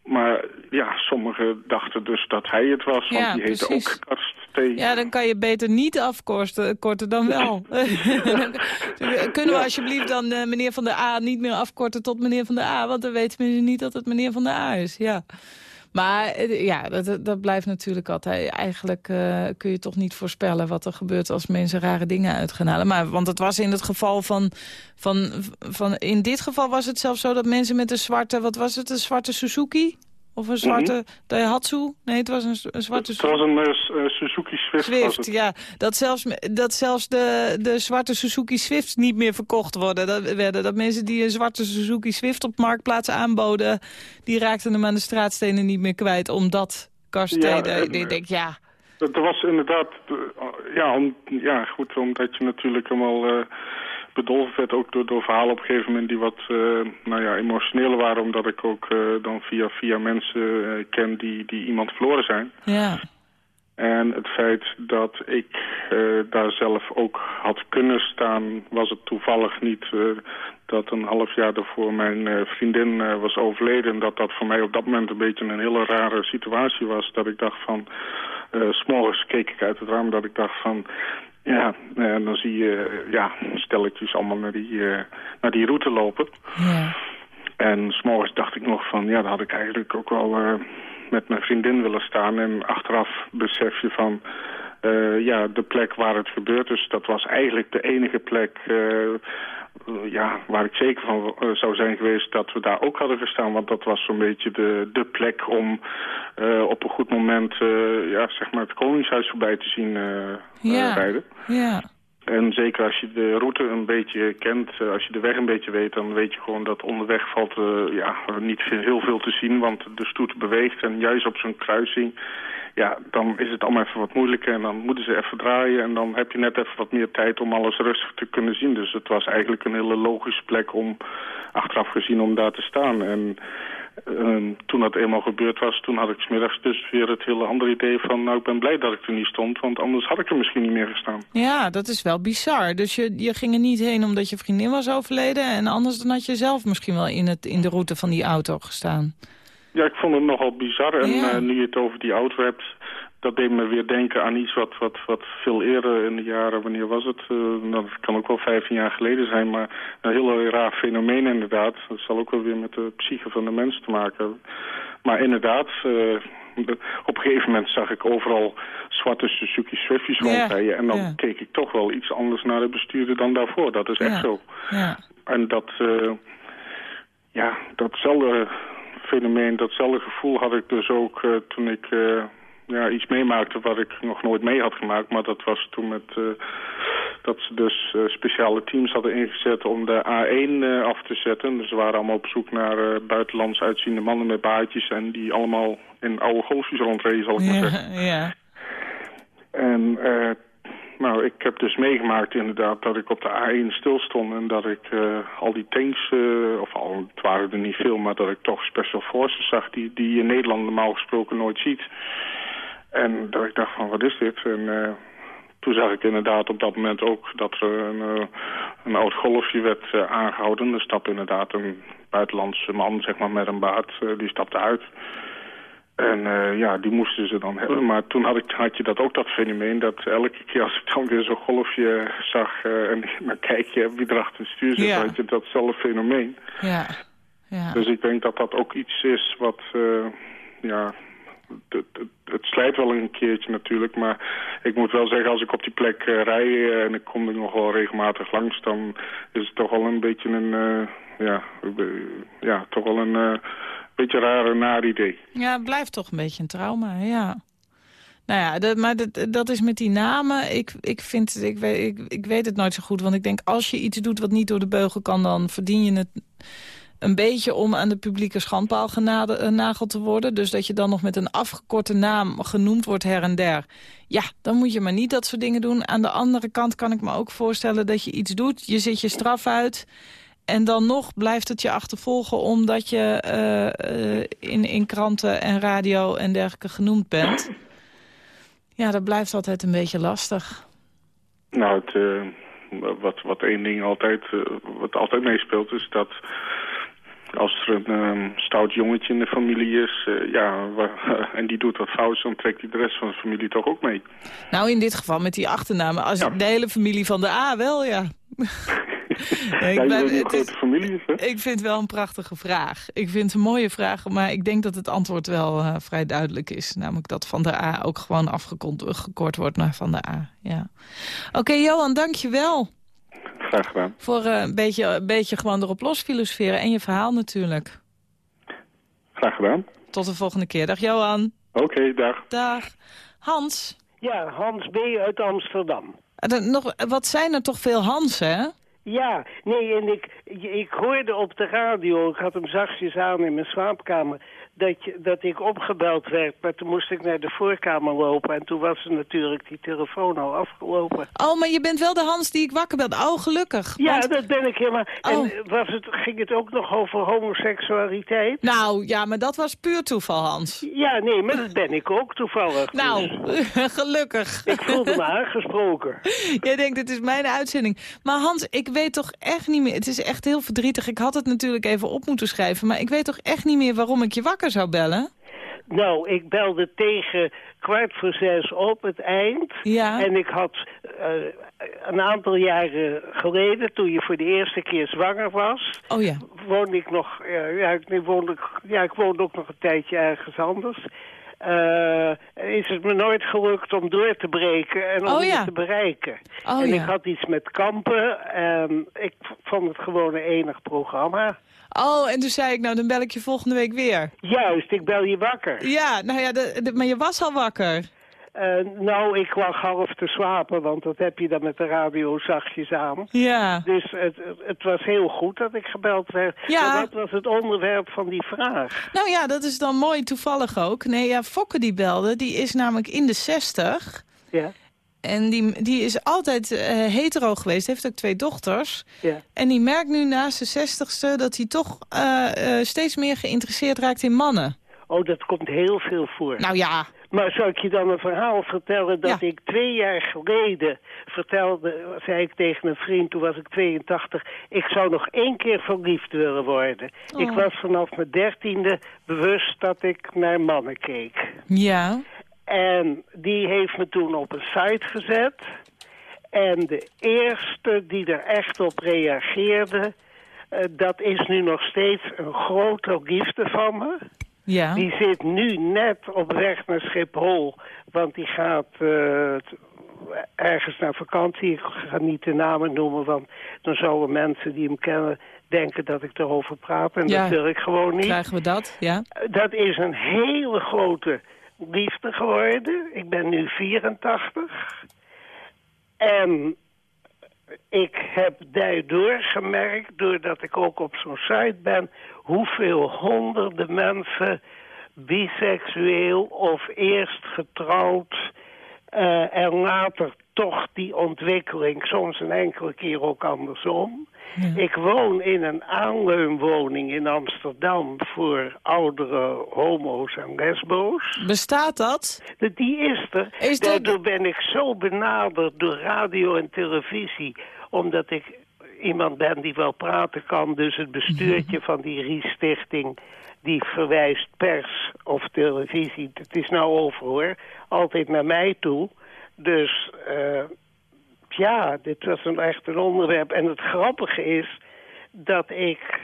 Maar ja, sommigen dachten dus dat hij het was, want Ja, die heette precies. ook Karst T. ja, dan kan je beter niet afkorten korten dan wel. Kunnen we alsjeblieft dan eh, meneer van de A niet meer afkorten tot meneer van de A? Want dan weten mensen niet dat het meneer van de A is. Ja. Maar eh, ja, dat, dat blijft natuurlijk altijd. Eigenlijk eh, kun je toch niet voorspellen wat er gebeurt als mensen rare dingen uit gaan halen. Maar, want het was in het geval van, van, van... In dit geval was het zelfs zo dat mensen met een zwarte... Wat was het? Een zwarte Suzuki? Of een zwarte Daihatsu? Nee, het was een, een zwarte Het was een eh, eh, Suzuki Swift. Swift, ja. Dat zelfs, dat zelfs de, de zwarte Suzuki Swifts niet meer verkocht worden. Dat, werden, dat mensen die een zwarte Suzuki Swift op marktplaats aanboden... die raakten hem aan de straatstenen niet meer kwijt. Omdat Karstede... Ja, en- ik denk, ja... Dat er was inderdaad, eh, ja, om, ja, goed, omdat je natuurlijk helemaal eh bedolven werd ook door, door verhalen op een gegeven moment die wat, eh, nou ja, emotioneler waren. Omdat ik ook eh, dan via, via mensen eh, ken die, die iemand verloren zijn. Ja, En het feit dat ik daar zelf ook had kunnen staan, was het toevallig niet dat een half jaar daarvoor mijn vriendin was overleden. En dat dat voor mij op dat moment een beetje een hele rare situatie was. Dat ik dacht van, s s'morgens keek ik uit het raam dat ik dacht van... Ja, en dan zie je eh, ja, stelletjes allemaal naar die, eh, naar die route lopen. ja. En s'morgens dacht ik nog van, ja, daar had ik eigenlijk ook wel eh, met mijn vriendin willen staan. En achteraf besef je van, eh, ja, de plek waar het gebeurd is, dat was eigenlijk de enige plek... eh, ja, waar ik zeker van eh, zou zijn geweest dat we daar ook hadden gestaan. Want dat was zo'n beetje de, de plek om op een goed moment ja, zeg maar het Koningshuis voorbij te zien eh, Ja. rijden. Ja, En zeker als je de route een beetje kent, eh, als je de weg een beetje weet... dan weet je gewoon dat onderweg valt eh, ja, niet heel veel te zien... want de stoet beweegt en juist op zo'n kruising... ja, dan is het allemaal even wat moeilijker en dan moeten ze even draaien... en dan heb je net even wat meer tijd om alles rustig te kunnen zien. Dus het was eigenlijk een hele logische plek om achteraf gezien om daar te staan. En eh, toen dat eenmaal gebeurd was, toen had ik smiddags dus weer het hele andere idee van... nou, ik ben blij dat ik er niet stond, want anders had ik er misschien niet meer gestaan. ja, dat is wel bizar. Dus je, je ging er niet heen omdat je vriendin was overleden... en anders dan had je zelf misschien wel in, het, in de route van die auto gestaan. Ja, ik vond het nogal bizar. En Ja. eh, nu je het over die auto hebt, dat deed me weer denken aan iets wat, wat, wat veel eerder in de jaren, wanneer was het? Eh, nou, dat kan ook wel 15 jaar geleden zijn, maar een heel raar fenomeen inderdaad. Dat zal ook wel weer met de psyche van de mens te maken hebben. Maar inderdaad, eh, op een gegeven moment zag ik overal zwarte Suzuki Swiftjes rondrijden. En dan keek ik toch wel iets anders naar de bestuurder dan daarvoor. Dat is echt Ja. zo. Ja, En dat, eh, ja, datzelfde fenomeen, datzelfde gevoel had ik dus ook toen ik ja, iets meemaakte wat ik nog nooit mee had gemaakt. Maar dat was toen met, eh, dat ze dus eh, speciale teams hadden ingezet om de A1 eh, af te zetten. Dus ze waren allemaal op zoek naar buitenlands uitziende mannen met baardjes... en die allemaal in oude golfjes rondreden, zal ik maar zeggen. Ja, ja. En nou, ik heb dus meegemaakt inderdaad dat ik op de A1 stil stond... en dat ik al die tanks, of al, het waren er niet veel... maar dat ik toch special forces zag die, die je in Nederland normaal gesproken nooit ziet. En dat ik dacht van, wat is dit? En eh, toen zag ik inderdaad op dat moment ook dat er een, eh, een oud golfje werd eh, aangehouden. Er stapte inderdaad een buitenlandse man, zeg maar, met een baard, die stapte uit... En ja, die moesten ze dan hebben. Maar toen had, ik, had je dat ook dat fenomeen dat elke keer als ik dan weer zo'n golfje zag... en dan kijk je wie er achter het stuur zit, Ja. had je datzelfde fenomeen. Ja. ja. Dus ik denk dat dat ook iets is wat, ja... Het, het, het slijt wel een keertje natuurlijk, maar ik moet wel zeggen... als ik op die plek eh, rij eh, en ik kom er nog wel regelmatig langs... dan is het toch wel een beetje een, eh, ja, ja, toch wel een beetje rare, naar idee. Ja, het blijft toch een beetje een trauma, ja. Nou ja, dat, maar dat, dat is met die namen. Ik, ik, vind, ik, weet, ik, ik weet het nooit zo goed. Want ik denk, als je iets doet wat niet door de beugel kan... dan verdien je het een beetje om aan de publieke schandpaal genageld te worden. Dus dat je dan nog met een afgekorte naam genoemd wordt her en der. Ja, dan moet je maar niet dat soort dingen doen. Aan de andere kant kan ik me ook voorstellen dat je iets doet. Je zit je straf uit... En dan nog blijft het je achtervolgen omdat je eh, eh, in, in kranten en radio en dergelijke genoemd bent. Ja, dat blijft altijd een beetje lastig. Nou, het, eh, wat, wat één ding altijd, eh, wat altijd meespeelt is dat als er een ehm, stout jongetje in de familie is, eh, ja, en die doet wat fout, dan trekt hij de rest van de familie toch ook mee. Nou, in dit geval met die achternamen. Als de hele familie van de A wel, ja. Nee, ja, je blijf- het is- grote familie is, hè? Ik vind het wel een prachtige vraag. Ik vind het een mooie vraag, maar ik denk dat het antwoord wel eh, vrij duidelijk is. Namelijk dat van de A ook gewoon afgekort wordt naar van de A. Ja. Oké, Johan, dank je wel. Graag gedaan. Voor eh, een, beetje, een beetje gewoon erop los filosoferen. En je verhaal natuurlijk. Graag gedaan. Tot de volgende keer. Dag Johan. Oké, dag. Dag. Hans. Ja, Hans B. uit Amsterdam. Eh, Nog, wat zijn er toch veel Hans, hè? Ja, nee, en ik, ik hoorde op de radio, ik had hem zachtjes aan in mijn slaapkamer, dat, je, dat ik opgebeld werd. Maar toen moest ik naar de voorkamer lopen en toen was er natuurlijk die telefoon al afgelopen. Oh, maar je bent wel de Hans die ik wakker ben. Oh, gelukkig. Ja, Want- dat ben ik helemaal. Oh. En was het, ging het ook nog over homoseksualiteit? Nou, ja, maar dat was puur toeval, Hans. Ja, nee, maar dat ben ik ook toevallig. Nou, dus. gelukkig. Ik voelde me aangesproken. Jij denkt, dit is mijn uitzending. Maar Hans, ik weet toch echt niet meer... Het is echt heel verdrietig. Ik had het natuurlijk even op moeten schrijven... maar ik weet toch echt niet meer waarom ik je wakker zou bellen? Nou, ik belde tegen kwart voor zes op het eind. Ja. En ik had eh, een aantal jaren geleden, toen je voor de eerste keer zwanger was... Oh ja. woonde ik nog... eh, ja, ik, woonde, ja, ik woonde ook nog een tijdje ergens anders. Eh, is het me nooit gelukt om door te breken en om Oh ja. te bereiken. Oh en ja. ik had iets met kampen en ik vond het gewoon een enig programma. Oh, en toen zei ik, nou, dan bel ik je volgende week weer. Juist, ik bel je wakker. Ja, nou ja, de, de- maar je was al wakker. Eh, nou, ik lag half te slapen, want dat heb je dan met de radio zachtjes aan. Ja. Dus het, het was heel goed dat ik gebeld werd. Ja. Maar wat was het onderwerp van die vraag? Nou ja, dat is dan mooi toevallig ook. Nee, ja, Fokke die belde, die is namelijk in de 60. Ja. En die, die is altijd eh, hetero geweest, heeft ook twee dochters. Ja. En die merkt nu na zijn zestigste dat hij toch eh, steeds meer geïnteresseerd raakt in mannen. Oh, dat komt heel veel voor. Nou ja. Maar zou ik je dan een verhaal vertellen dat ik twee jaar geleden vertelde, zei ik tegen een vriend, toen was ik 82, ik zou nog één keer verliefd willen worden. Oh. Ik was vanaf mijn dertiende bewust dat ik naar mannen keek. Ja. En die heeft me toen op een site gezet. En de eerste die er echt op reageerde... eh, dat is nu nog steeds een grote liefde van me. Ja. Die zit nu net op weg naar Schiphol. Want die gaat eh, ergens naar vakantie. Ik ga niet de namen noemen, want dan zouden mensen die hem kennen... denken dat ik erover praat. En Ja. dat wil ik gewoon niet. Krijgen we dat? Ja. Dat is een hele grote liefde geworden. Ik ben nu 84. En ik heb daardoor gemerkt, doordat ik ook op zo'n site ben... hoeveel honderden mensen biseksueel of eerst getrouwd... eh, en later toch die ontwikkeling, soms een enkele keer ook andersom. Ik woon in een aanleunwoning in Amsterdam voor oudere homo's en lesbo's. Bestaat dat? Die is er. Is dat- Daardoor ben ik zo benaderd door radio en televisie. Omdat ik iemand ben die wel praten kan. Dus het bestuurtje van die Ries-stichting... die verwijst pers of televisie. Het is nou over hoor. Altijd naar mij toe. Dus eh, ja, dit was een echt een onderwerp. En het grappige is dat ik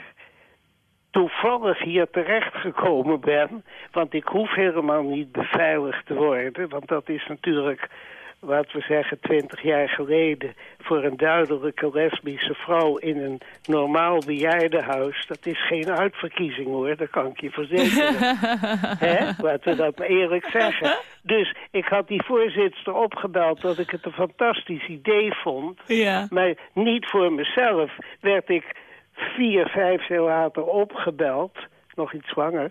toevallig hier terecht gekomen ben. Want ik hoef helemaal niet beveiligd te worden. Want dat is natuurlijk, wat we zeggen, twintig jaar geleden... voor een duidelijke lesbische vrouw in een normaal bejaardenhuis. Dat is geen uitverkiezing hoor, dat kan ik je verzekeren. Hè? Laten we dat maar eerlijk zeggen. Dus ik had die voorzitter opgebeld dat ik het een fantastisch idee vond. Ja. Maar niet voor mezelf werd ik vier, vijf jaar later opgebeld, nog iets langer,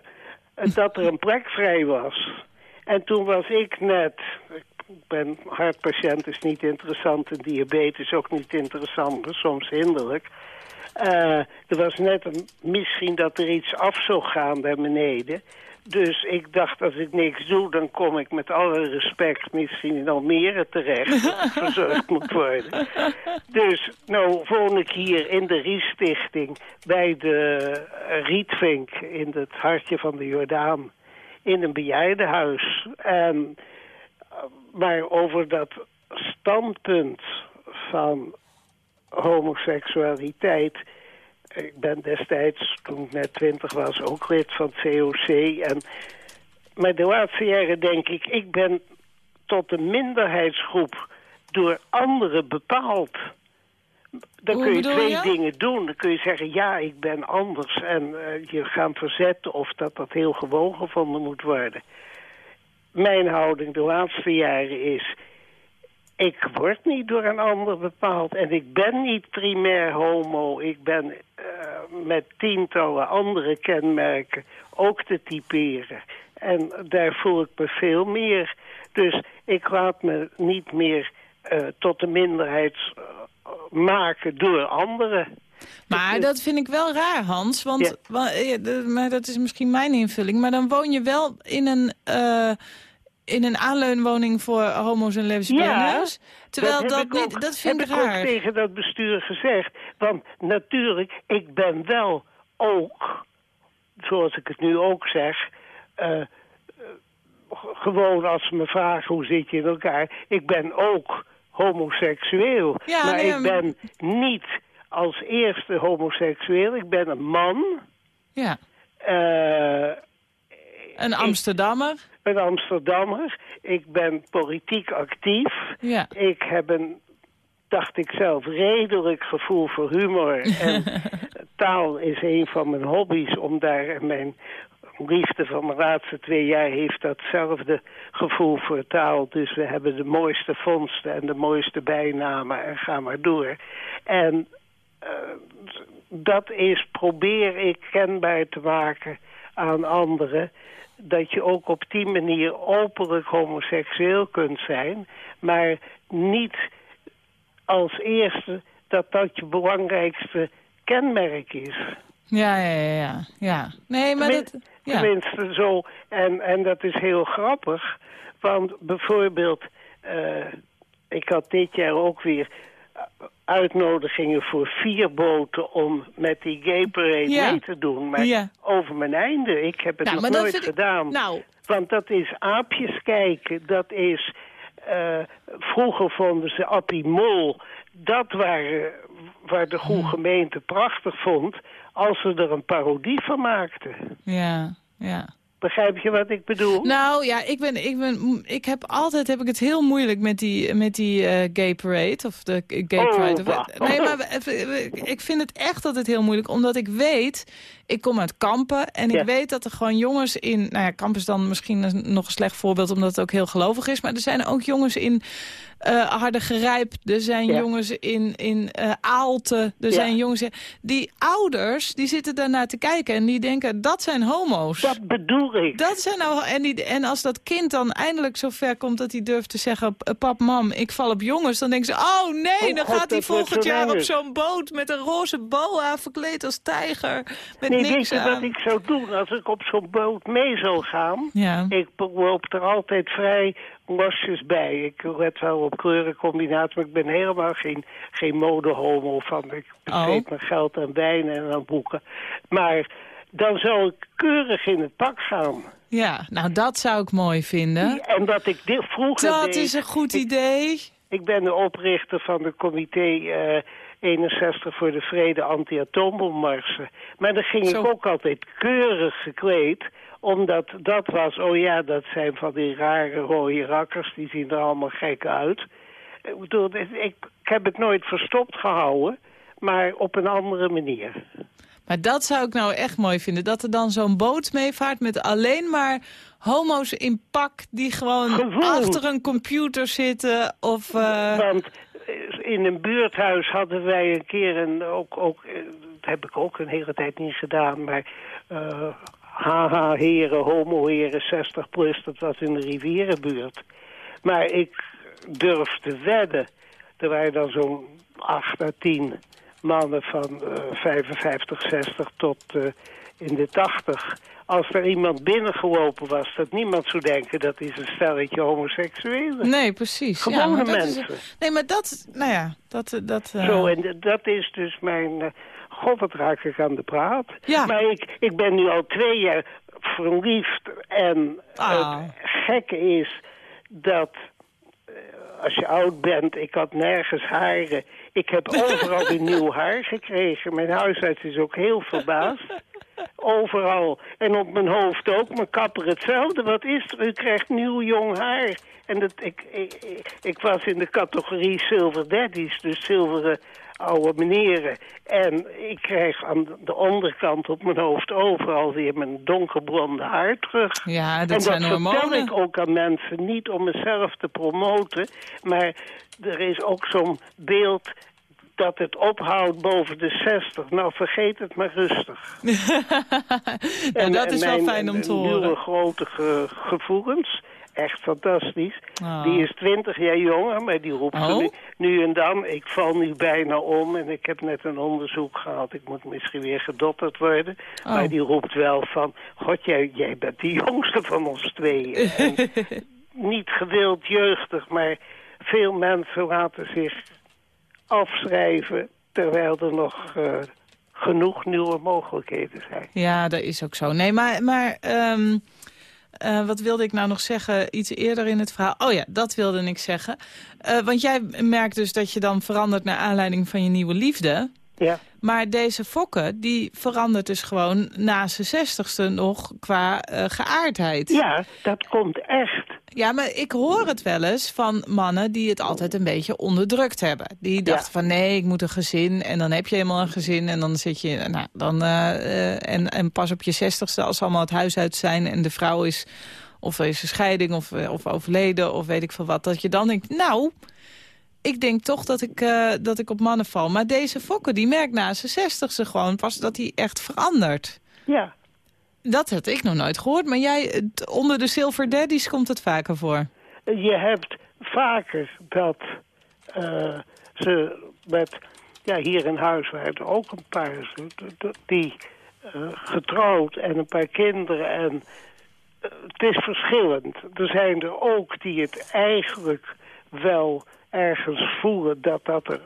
dat er een plek vrij was. En toen was ik net, ik ben hartpatiënt, is niet interessant en diabetes ook niet interessant, maar soms hinderlijk. Eh, er was net een, misschien dat er iets af zou gaan naar beneden. Dus ik dacht, als ik niks doe, dan kom ik met alle respect misschien in Almere terecht. Dat ik verzorgd moet worden. Dus nou woon ik hier in de Riestichting bij de eh, Rietvink in het hartje van de Jordaan. In een bejaardenhuis. En, maar over dat standpunt van homoseksualiteit... Ik ben destijds, toen ik net twintig was, ook lid van het COC. En, maar de laatste jaren denk ik, ik ben tot een minderheidsgroep door anderen bepaald. Dan Hoe kun je twee je? dingen doen. Dan kun je zeggen, ja, ik ben anders. En eh, je gaan verzetten of dat dat heel gewoon gevonden moet worden. Mijn houding de laatste jaren is... Ik word niet door een ander bepaald. En ik ben niet primair homo. Ik ben eh, met tientallen andere kenmerken ook te typeren. En daar voel ik me veel meer. Dus ik laat me niet meer eh, tot de minderheid eh, maken door anderen. Maar dat vind ik wel raar, Hans. Want, Ja. maar dat is misschien mijn invulling. Maar dan woon je wel in een, in een aanleunwoning voor homo's en lesbiennes. terwijl heb dat, niet, ook- dat vind heb ik ik ook raar. tegen dat bestuur gezegd. Want natuurlijk, ik ben wel ook, zoals ik het nu ook zeg... eh, eh, gewoon als ze me vragen hoe zit je in elkaar... ik ben ook homoseksueel. Ja, maar nee, ik ben niet als eerste homoseksueel. Ik ben een man. Ja. Eh, Een Amsterdammer. een Amsterdammer. Ik ben politiek actief. Ja. Ik heb een, dacht ik zelf, redelijk gevoel voor humor. en taal is een van mijn hobby's, om daar mijn liefde van de laatste twee jaar heeft datzelfde gevoel voor taal. Dus we hebben de mooiste vondsten en de mooiste bijnamen en ga maar door. En eh, dat is, probeer ik kenbaar te maken aan anderen dat je ook op die manier openlijk homoseksueel kunt zijn, maar niet als eerste dat dat je belangrijkste kenmerk is. Ja, ja, ja, ja. ja. Nee, maar Tenmin- dat... Ja. Tenminste zo, en, en dat is heel grappig, want bijvoorbeeld, eh, ik had dit jaar ook weer uitnodigingen voor vier boten om met die gay parade Ja. mee te doen. Maar Ja. over mijn einde, ik heb het Nou, nog nooit ik- gedaan. Nou. Want dat is aapjes kijken, dat is... eh, vroeger vonden ze Appie Mol, dat waren waar de goede gemeente prachtig vond... als ze er een parodie van maakten. Ja, ja. Begrijp je wat ik bedoel? Nou ja, ik, ben, ik, ben, ik heb altijd heb ik het heel moeilijk met die, met die eh, gay parade. Of de gay Oh, pride. Of, bah. nee, maar ik vind het echt altijd heel moeilijk. Omdat ik weet, ik kom uit Kampen. En ik Ja. weet dat er gewoon jongens in... Nou ja, Kampen is dan misschien nog een slecht voorbeeld. Omdat het ook heel gelovig is. Maar er zijn ook jongens in eh Harde Gerijp. Er zijn Ja. jongens in, in eh Aalte. Er Ja. zijn jongens... in- Die ouders, die zitten daarnaar te kijken. En die denken, dat zijn homo's. Dat bedoel ik. Dat zijn nou, en, die, en als dat kind dan eindelijk zo ver komt dat hij durft te zeggen... "Eh, pap, mam, ik val op jongens, dan denken ze... oh nee, Oh dan God, gaat hij volgend jaar op zo'n boot... met een roze boa, verkleed als tijger, met Nee, weet niks je wat ik zou doen als ik op zo'n boot mee zou gaan? Ja. Ik loop er altijd vrij losjes bij. Ik let wel op kleurencombinatie, maar ik ben helemaal geen, geen modehomo van. Ik Oh. besteed mijn geld aan wijn en aan boeken. Maar dan zou ik keurig in het pak gaan. Ja, nou dat zou ik mooi vinden. En wat ik dit vroeger Dat deed... is een goed idee. Ik ben de oprichter van de comité eh, 61 voor de vrede anti-atoombombmarsen. Maar dan ging Zo. ik ook altijd keurig gekleed omdat dat was, oh ja, dat zijn van die rare rode rakkers, die zien er allemaal gek uit. Ik bedoel, ik, ik heb het nooit verstopt gehouden, maar op een andere manier. Maar dat zou ik nou echt mooi vinden. Dat er dan zo'n boot meevaart met alleen maar homo's in pak... die gewoon, achter een computer zitten of... eh, Want eh, in een buurthuis hadden wij een keer, een, ook, ook, eh, dat heb ik ook een hele tijd niet gedaan, maar haha heren, homo heren 60 plus, dat was in de rivierenbuurt. Maar ik durf te wedden, er waren dan zo'n 8 à 10 mannen van eh 55, 60 tot eh, in de 80. Als er iemand binnengelopen was, dat niemand zou denken dat is een stelletje homoseksuelen. Nee, precies. Gewone ja, is- mensen. nee, maar dat, nou ja, dat... dat eh, Zo, en dat is dus mijn... God, wat raak ik aan de praat. Ja. Maar ik, ik ben nu al twee jaar verliefd. En Ah. het gekke is dat eh, als je oud bent, ik had nergens haren. Ik heb overal weer nieuw haar gekregen. Mijn huisarts is ook heel verbaasd. Overal. En op mijn hoofd ook. Mijn kapper hetzelfde. Wat is er? U krijgt nieuw jong haar. En dat, ik, ik, ik, ik was in de categorie silver daddies. Dus zilveren oude meneren. En ik krijg aan de onderkant op mijn hoofd overal weer mijn donkerblonde haar terug. Ja, dat en zijn dat vertel hormonen. ik ook aan mensen, niet om mezelf te promoten, maar er is ook zo'n beeld dat het ophoudt boven de 60. Nou, vergeet het maar rustig. Nou, dat is wel mijn- fijn om en te nieuwe horen. grote ge- gevoelens, echt fantastisch. Ah. Die is 20 jaar jonger, maar die roept Oh. nu, nu en dan... ik val nu bijna om en ik heb net een onderzoek gehad... ik moet misschien weer gedotterd worden. Oh. Maar die roept wel van... god, jij, jij bent de jongste van ons tweeën. Niet gewild jeugdig, maar veel mensen laten zich afschrijven... terwijl er nog eh, genoeg nieuwe mogelijkheden zijn. Ja, dat is ook zo. Nee, maar, maar ehm, eh, wat wilde ik nou nog zeggen? Iets eerder in het verhaal. Oh ja, dat wilde ik zeggen. Eh, want jij merkt dus dat je dan verandert naar aanleiding van je nieuwe liefde. Ja. Maar deze fokken, die verandert dus gewoon na zijn zestigste nog qua eh, geaardheid. Ja, dat komt echt. Ja, maar ik hoor het wel eens van mannen die het altijd een beetje onderdrukt hebben. Die dachten van nee, ik moet een gezin. En dan heb je helemaal een gezin. En dan zit je, nou, dan, eh, eh, en, en pas op je zestigste als ze allemaal het huis uit zijn. En de vrouw is, of er is een scheiding of, eh, of overleden of weet ik veel wat. Dat je dan denkt, nou, ik denk toch dat ik, dat ik op mannen val. Maar deze fokker, die merkt na zijn zestigste gewoon pas dat hij echt verandert. Ja. Dat had ik nog nooit gehoord. Maar jij, het- onder de Silver Daddies komt het vaker voor. Je hebt vaker dat eh, ze met... Ja, hier in huis waren ook een paar die eh, getrouwd en een paar kinderen. En eh, het is verschillend. Er zijn er ook die het eigenlijk wel ergens voelen dat dat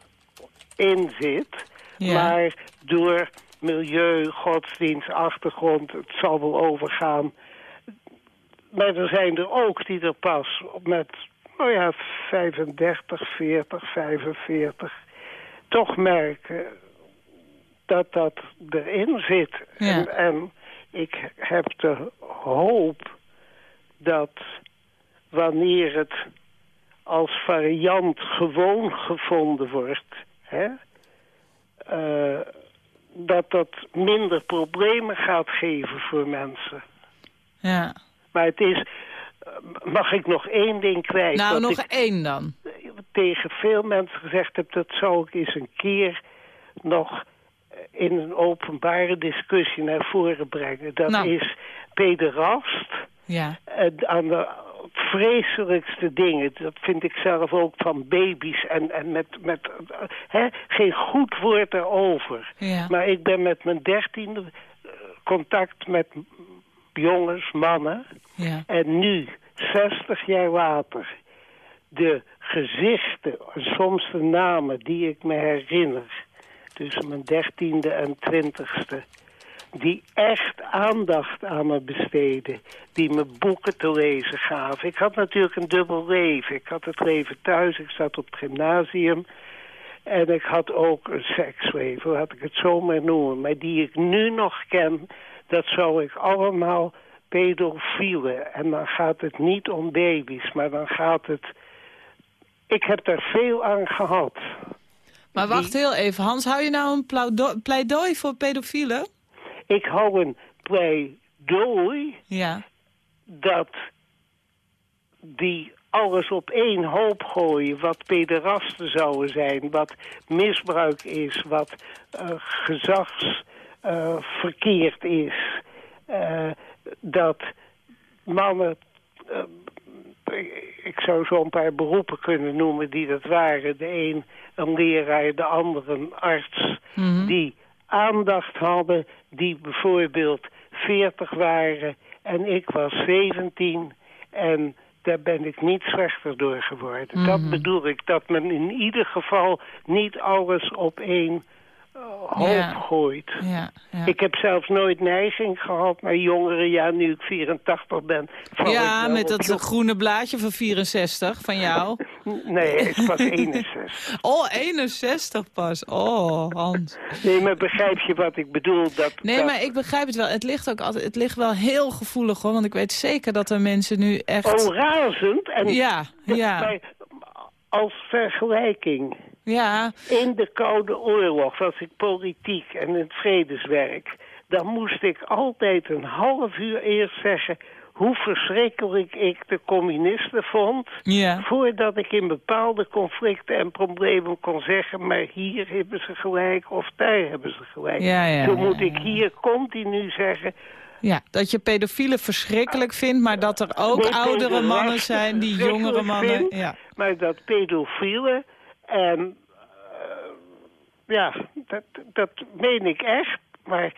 erin zit. Ja. Maar door milieu, godsdienst, achtergrond, het zal wel overgaan. Maar er zijn er ook die er pas met, nou ja, 35, 40, 45... toch merken dat dat erin zit. Ja. En, en ik heb de hoop dat wanneer het als variant gewoon gevonden wordt... Hè, eh, dat dat minder problemen gaat geven voor mensen. Ja. Maar het is... Mag ik nog één ding kwijt? Nou, nog één dan. tegen veel mensen gezegd heb... dat zou ik eens een keer nog in een openbare discussie naar voren brengen. Dat Nou. is pederast... Ja. Eh, aan de vreselijkste dingen. Dat vind ik zelf ook van baby's. En, en met, met hè, geen goed woord erover. Ja. Maar ik ben met mijn dertiende eh, contact met jongens, mannen. Ja. En nu, 60 jaar later, de gezichten, en soms de namen die ik me herinner... tussen mijn dertiende en twintigste die echt aandacht aan me besteden. Die me boeken te lezen gaven. Ik had natuurlijk een dubbel leven. Ik had het leven thuis, ik zat op het gymnasium. En ik had ook een seksleven, laat ik het zo maar noemen. Maar die ik nu nog ken, dat zou ik allemaal pedofielen. En dan gaat het niet om baby's, maar dan gaat het... Ik heb daar veel aan gehad. Maar wacht heel even, Hans, hou je nou een pleidooi voor pedofielen? Ik hou een pleidooi Ja. dat die alles op één hoop gooien, wat pederasten zouden zijn, wat misbruik is, wat eh, gezagsverkeerd is, eh, dat mannen, eh, ik zou zo een paar beroepen kunnen noemen die dat waren, de een een leraar, de ander een arts, die aandacht hadden, die bijvoorbeeld 40 waren en ik was 17 en daar ben ik niet slechter door geworden. Dat bedoel ik, dat men in ieder geval niet alles op één hoop Ja. gooit. Ja, ja. Ik heb zelfs nooit neiging gehad naar jongeren, ja, nu ik 84 ben. Ja, met dat groene blaadje van 64 van jou. Nee, ik was 61. Oh, 61 pas. Oh, Hans. Nee, maar begrijp je wat ik bedoel? Dat, Nee, dat- maar ik begrijp het wel. Het ligt ook altijd, het ligt wel heel gevoelig hoor. Want ik weet zeker dat er mensen nu echt... Oh, razend. En Ja, ja. Maar als vergelijking. Ja. In de Koude Oorlog was ik politiek en in het vredeswerk. Dan moest ik altijd een half uur eerst zeggen hoe verschrikkelijk ik de communisten vond... Ja. voordat ik in bepaalde conflicten en problemen kon zeggen... maar hier hebben ze gelijk of daar hebben ze gelijk. Ja, ja, Zo ja, moet ik hier continu zeggen... Ja, dat je pedofielen verschrikkelijk vindt, maar dat er ook oudere mannen zijn die jongere mannen... Ja. Maar dat pedofielen en eh, ja, dat, dat meen ik echt. Maar,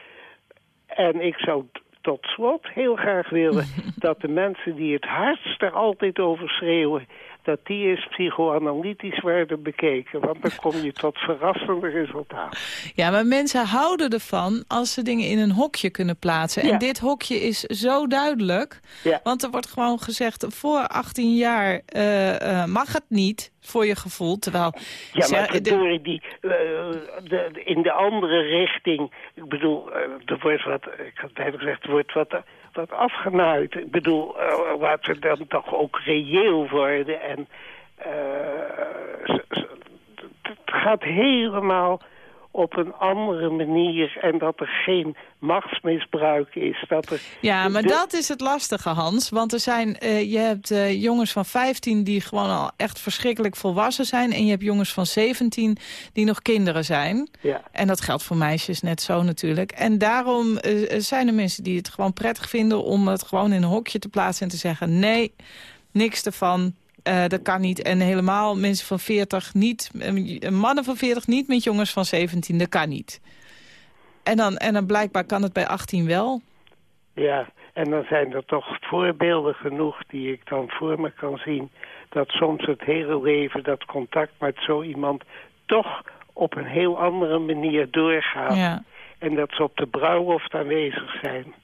en ik zou tot slot heel graag willen dat de mensen die het hardst er altijd over schreeuwen, dat die eens psychoanalytisch werden bekeken. Want dan kom je tot verrassende resultaten. ja, maar mensen houden ervan als ze dingen in een hokje kunnen plaatsen. En Ja. dit hokje is zo duidelijk. Ja. Want er wordt gewoon gezegd, voor 18 jaar eh, eh, mag het niet, voor je gevoel. Terwijl... Ja, maar de- die, eh, de, in de andere richting... Ik bedoel, er wordt wat... Ik had bijna gezegd, er wordt wat, wat afgenaaid. Ik bedoel, eh, laten we dan toch ook reëel worden. En eh, het gaat helemaal op een andere manier. En dat er geen machtsmisbruik is. Dat er, Ja, maar de- dat is het lastige, Hans. Want er zijn, eh, je hebt eh, jongens van 15 die gewoon al echt verschrikkelijk volwassen zijn. En je hebt jongens van 17 die nog kinderen zijn. Ja. En dat geldt voor meisjes net zo natuurlijk. En daarom eh, zijn er mensen die het gewoon prettig vinden... om het gewoon in een hokje te plaatsen en te zeggen... nee, niks ervan, eh, dat kan niet. En helemaal mensen van 40 niet... eh, mannen van 40 niet met jongens van 17, dat kan niet. En dan, en dan blijkbaar kan het bij 18 wel... Ja, en dan zijn er toch voorbeelden genoeg die ik dan voor me kan zien. Dat soms het hele leven, dat contact met zo iemand toch op een heel andere manier doorgaat. Ja. En dat ze op de bruiloft aanwezig zijn.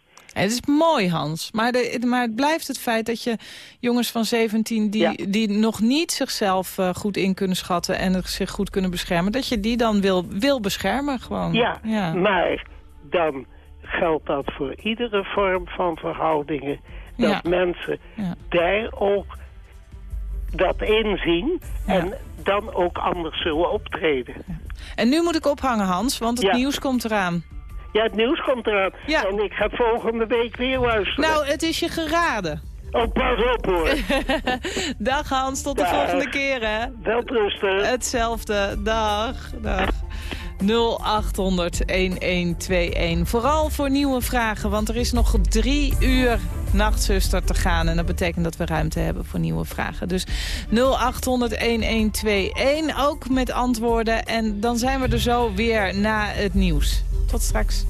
Het is mooi, Hans. Maar, de, maar het blijft het feit dat je jongens van 17... die, Ja. die nog niet zichzelf eh, goed in kunnen schatten... en zich goed kunnen beschermen... dat je die dan wil, wil beschermen gewoon. Ja, maar dan geldt dat voor iedere vorm van verhoudingen. Dat Ja. mensen Ja. daar ook dat inzien en dan ook anders zullen optreden. En nu moet ik ophangen, Hans, want het Ja. nieuws komt eraan. Ja, het nieuws komt eraan. En ik ga volgende week weer luisteren. Nou, het is je geraden. Oh, pas op hoor. Dag Hans, tot de volgende keer hè. Welterusten. Hetzelfde, dag. dag. 0800-1121. Vooral voor nieuwe vragen, want er is nog drie uur nachtzuster te gaan. En dat betekent dat we ruimte hebben voor nieuwe vragen. Dus 0800-1121, ook met antwoorden. En dan zijn we er zo weer na het nieuws. Tot straks.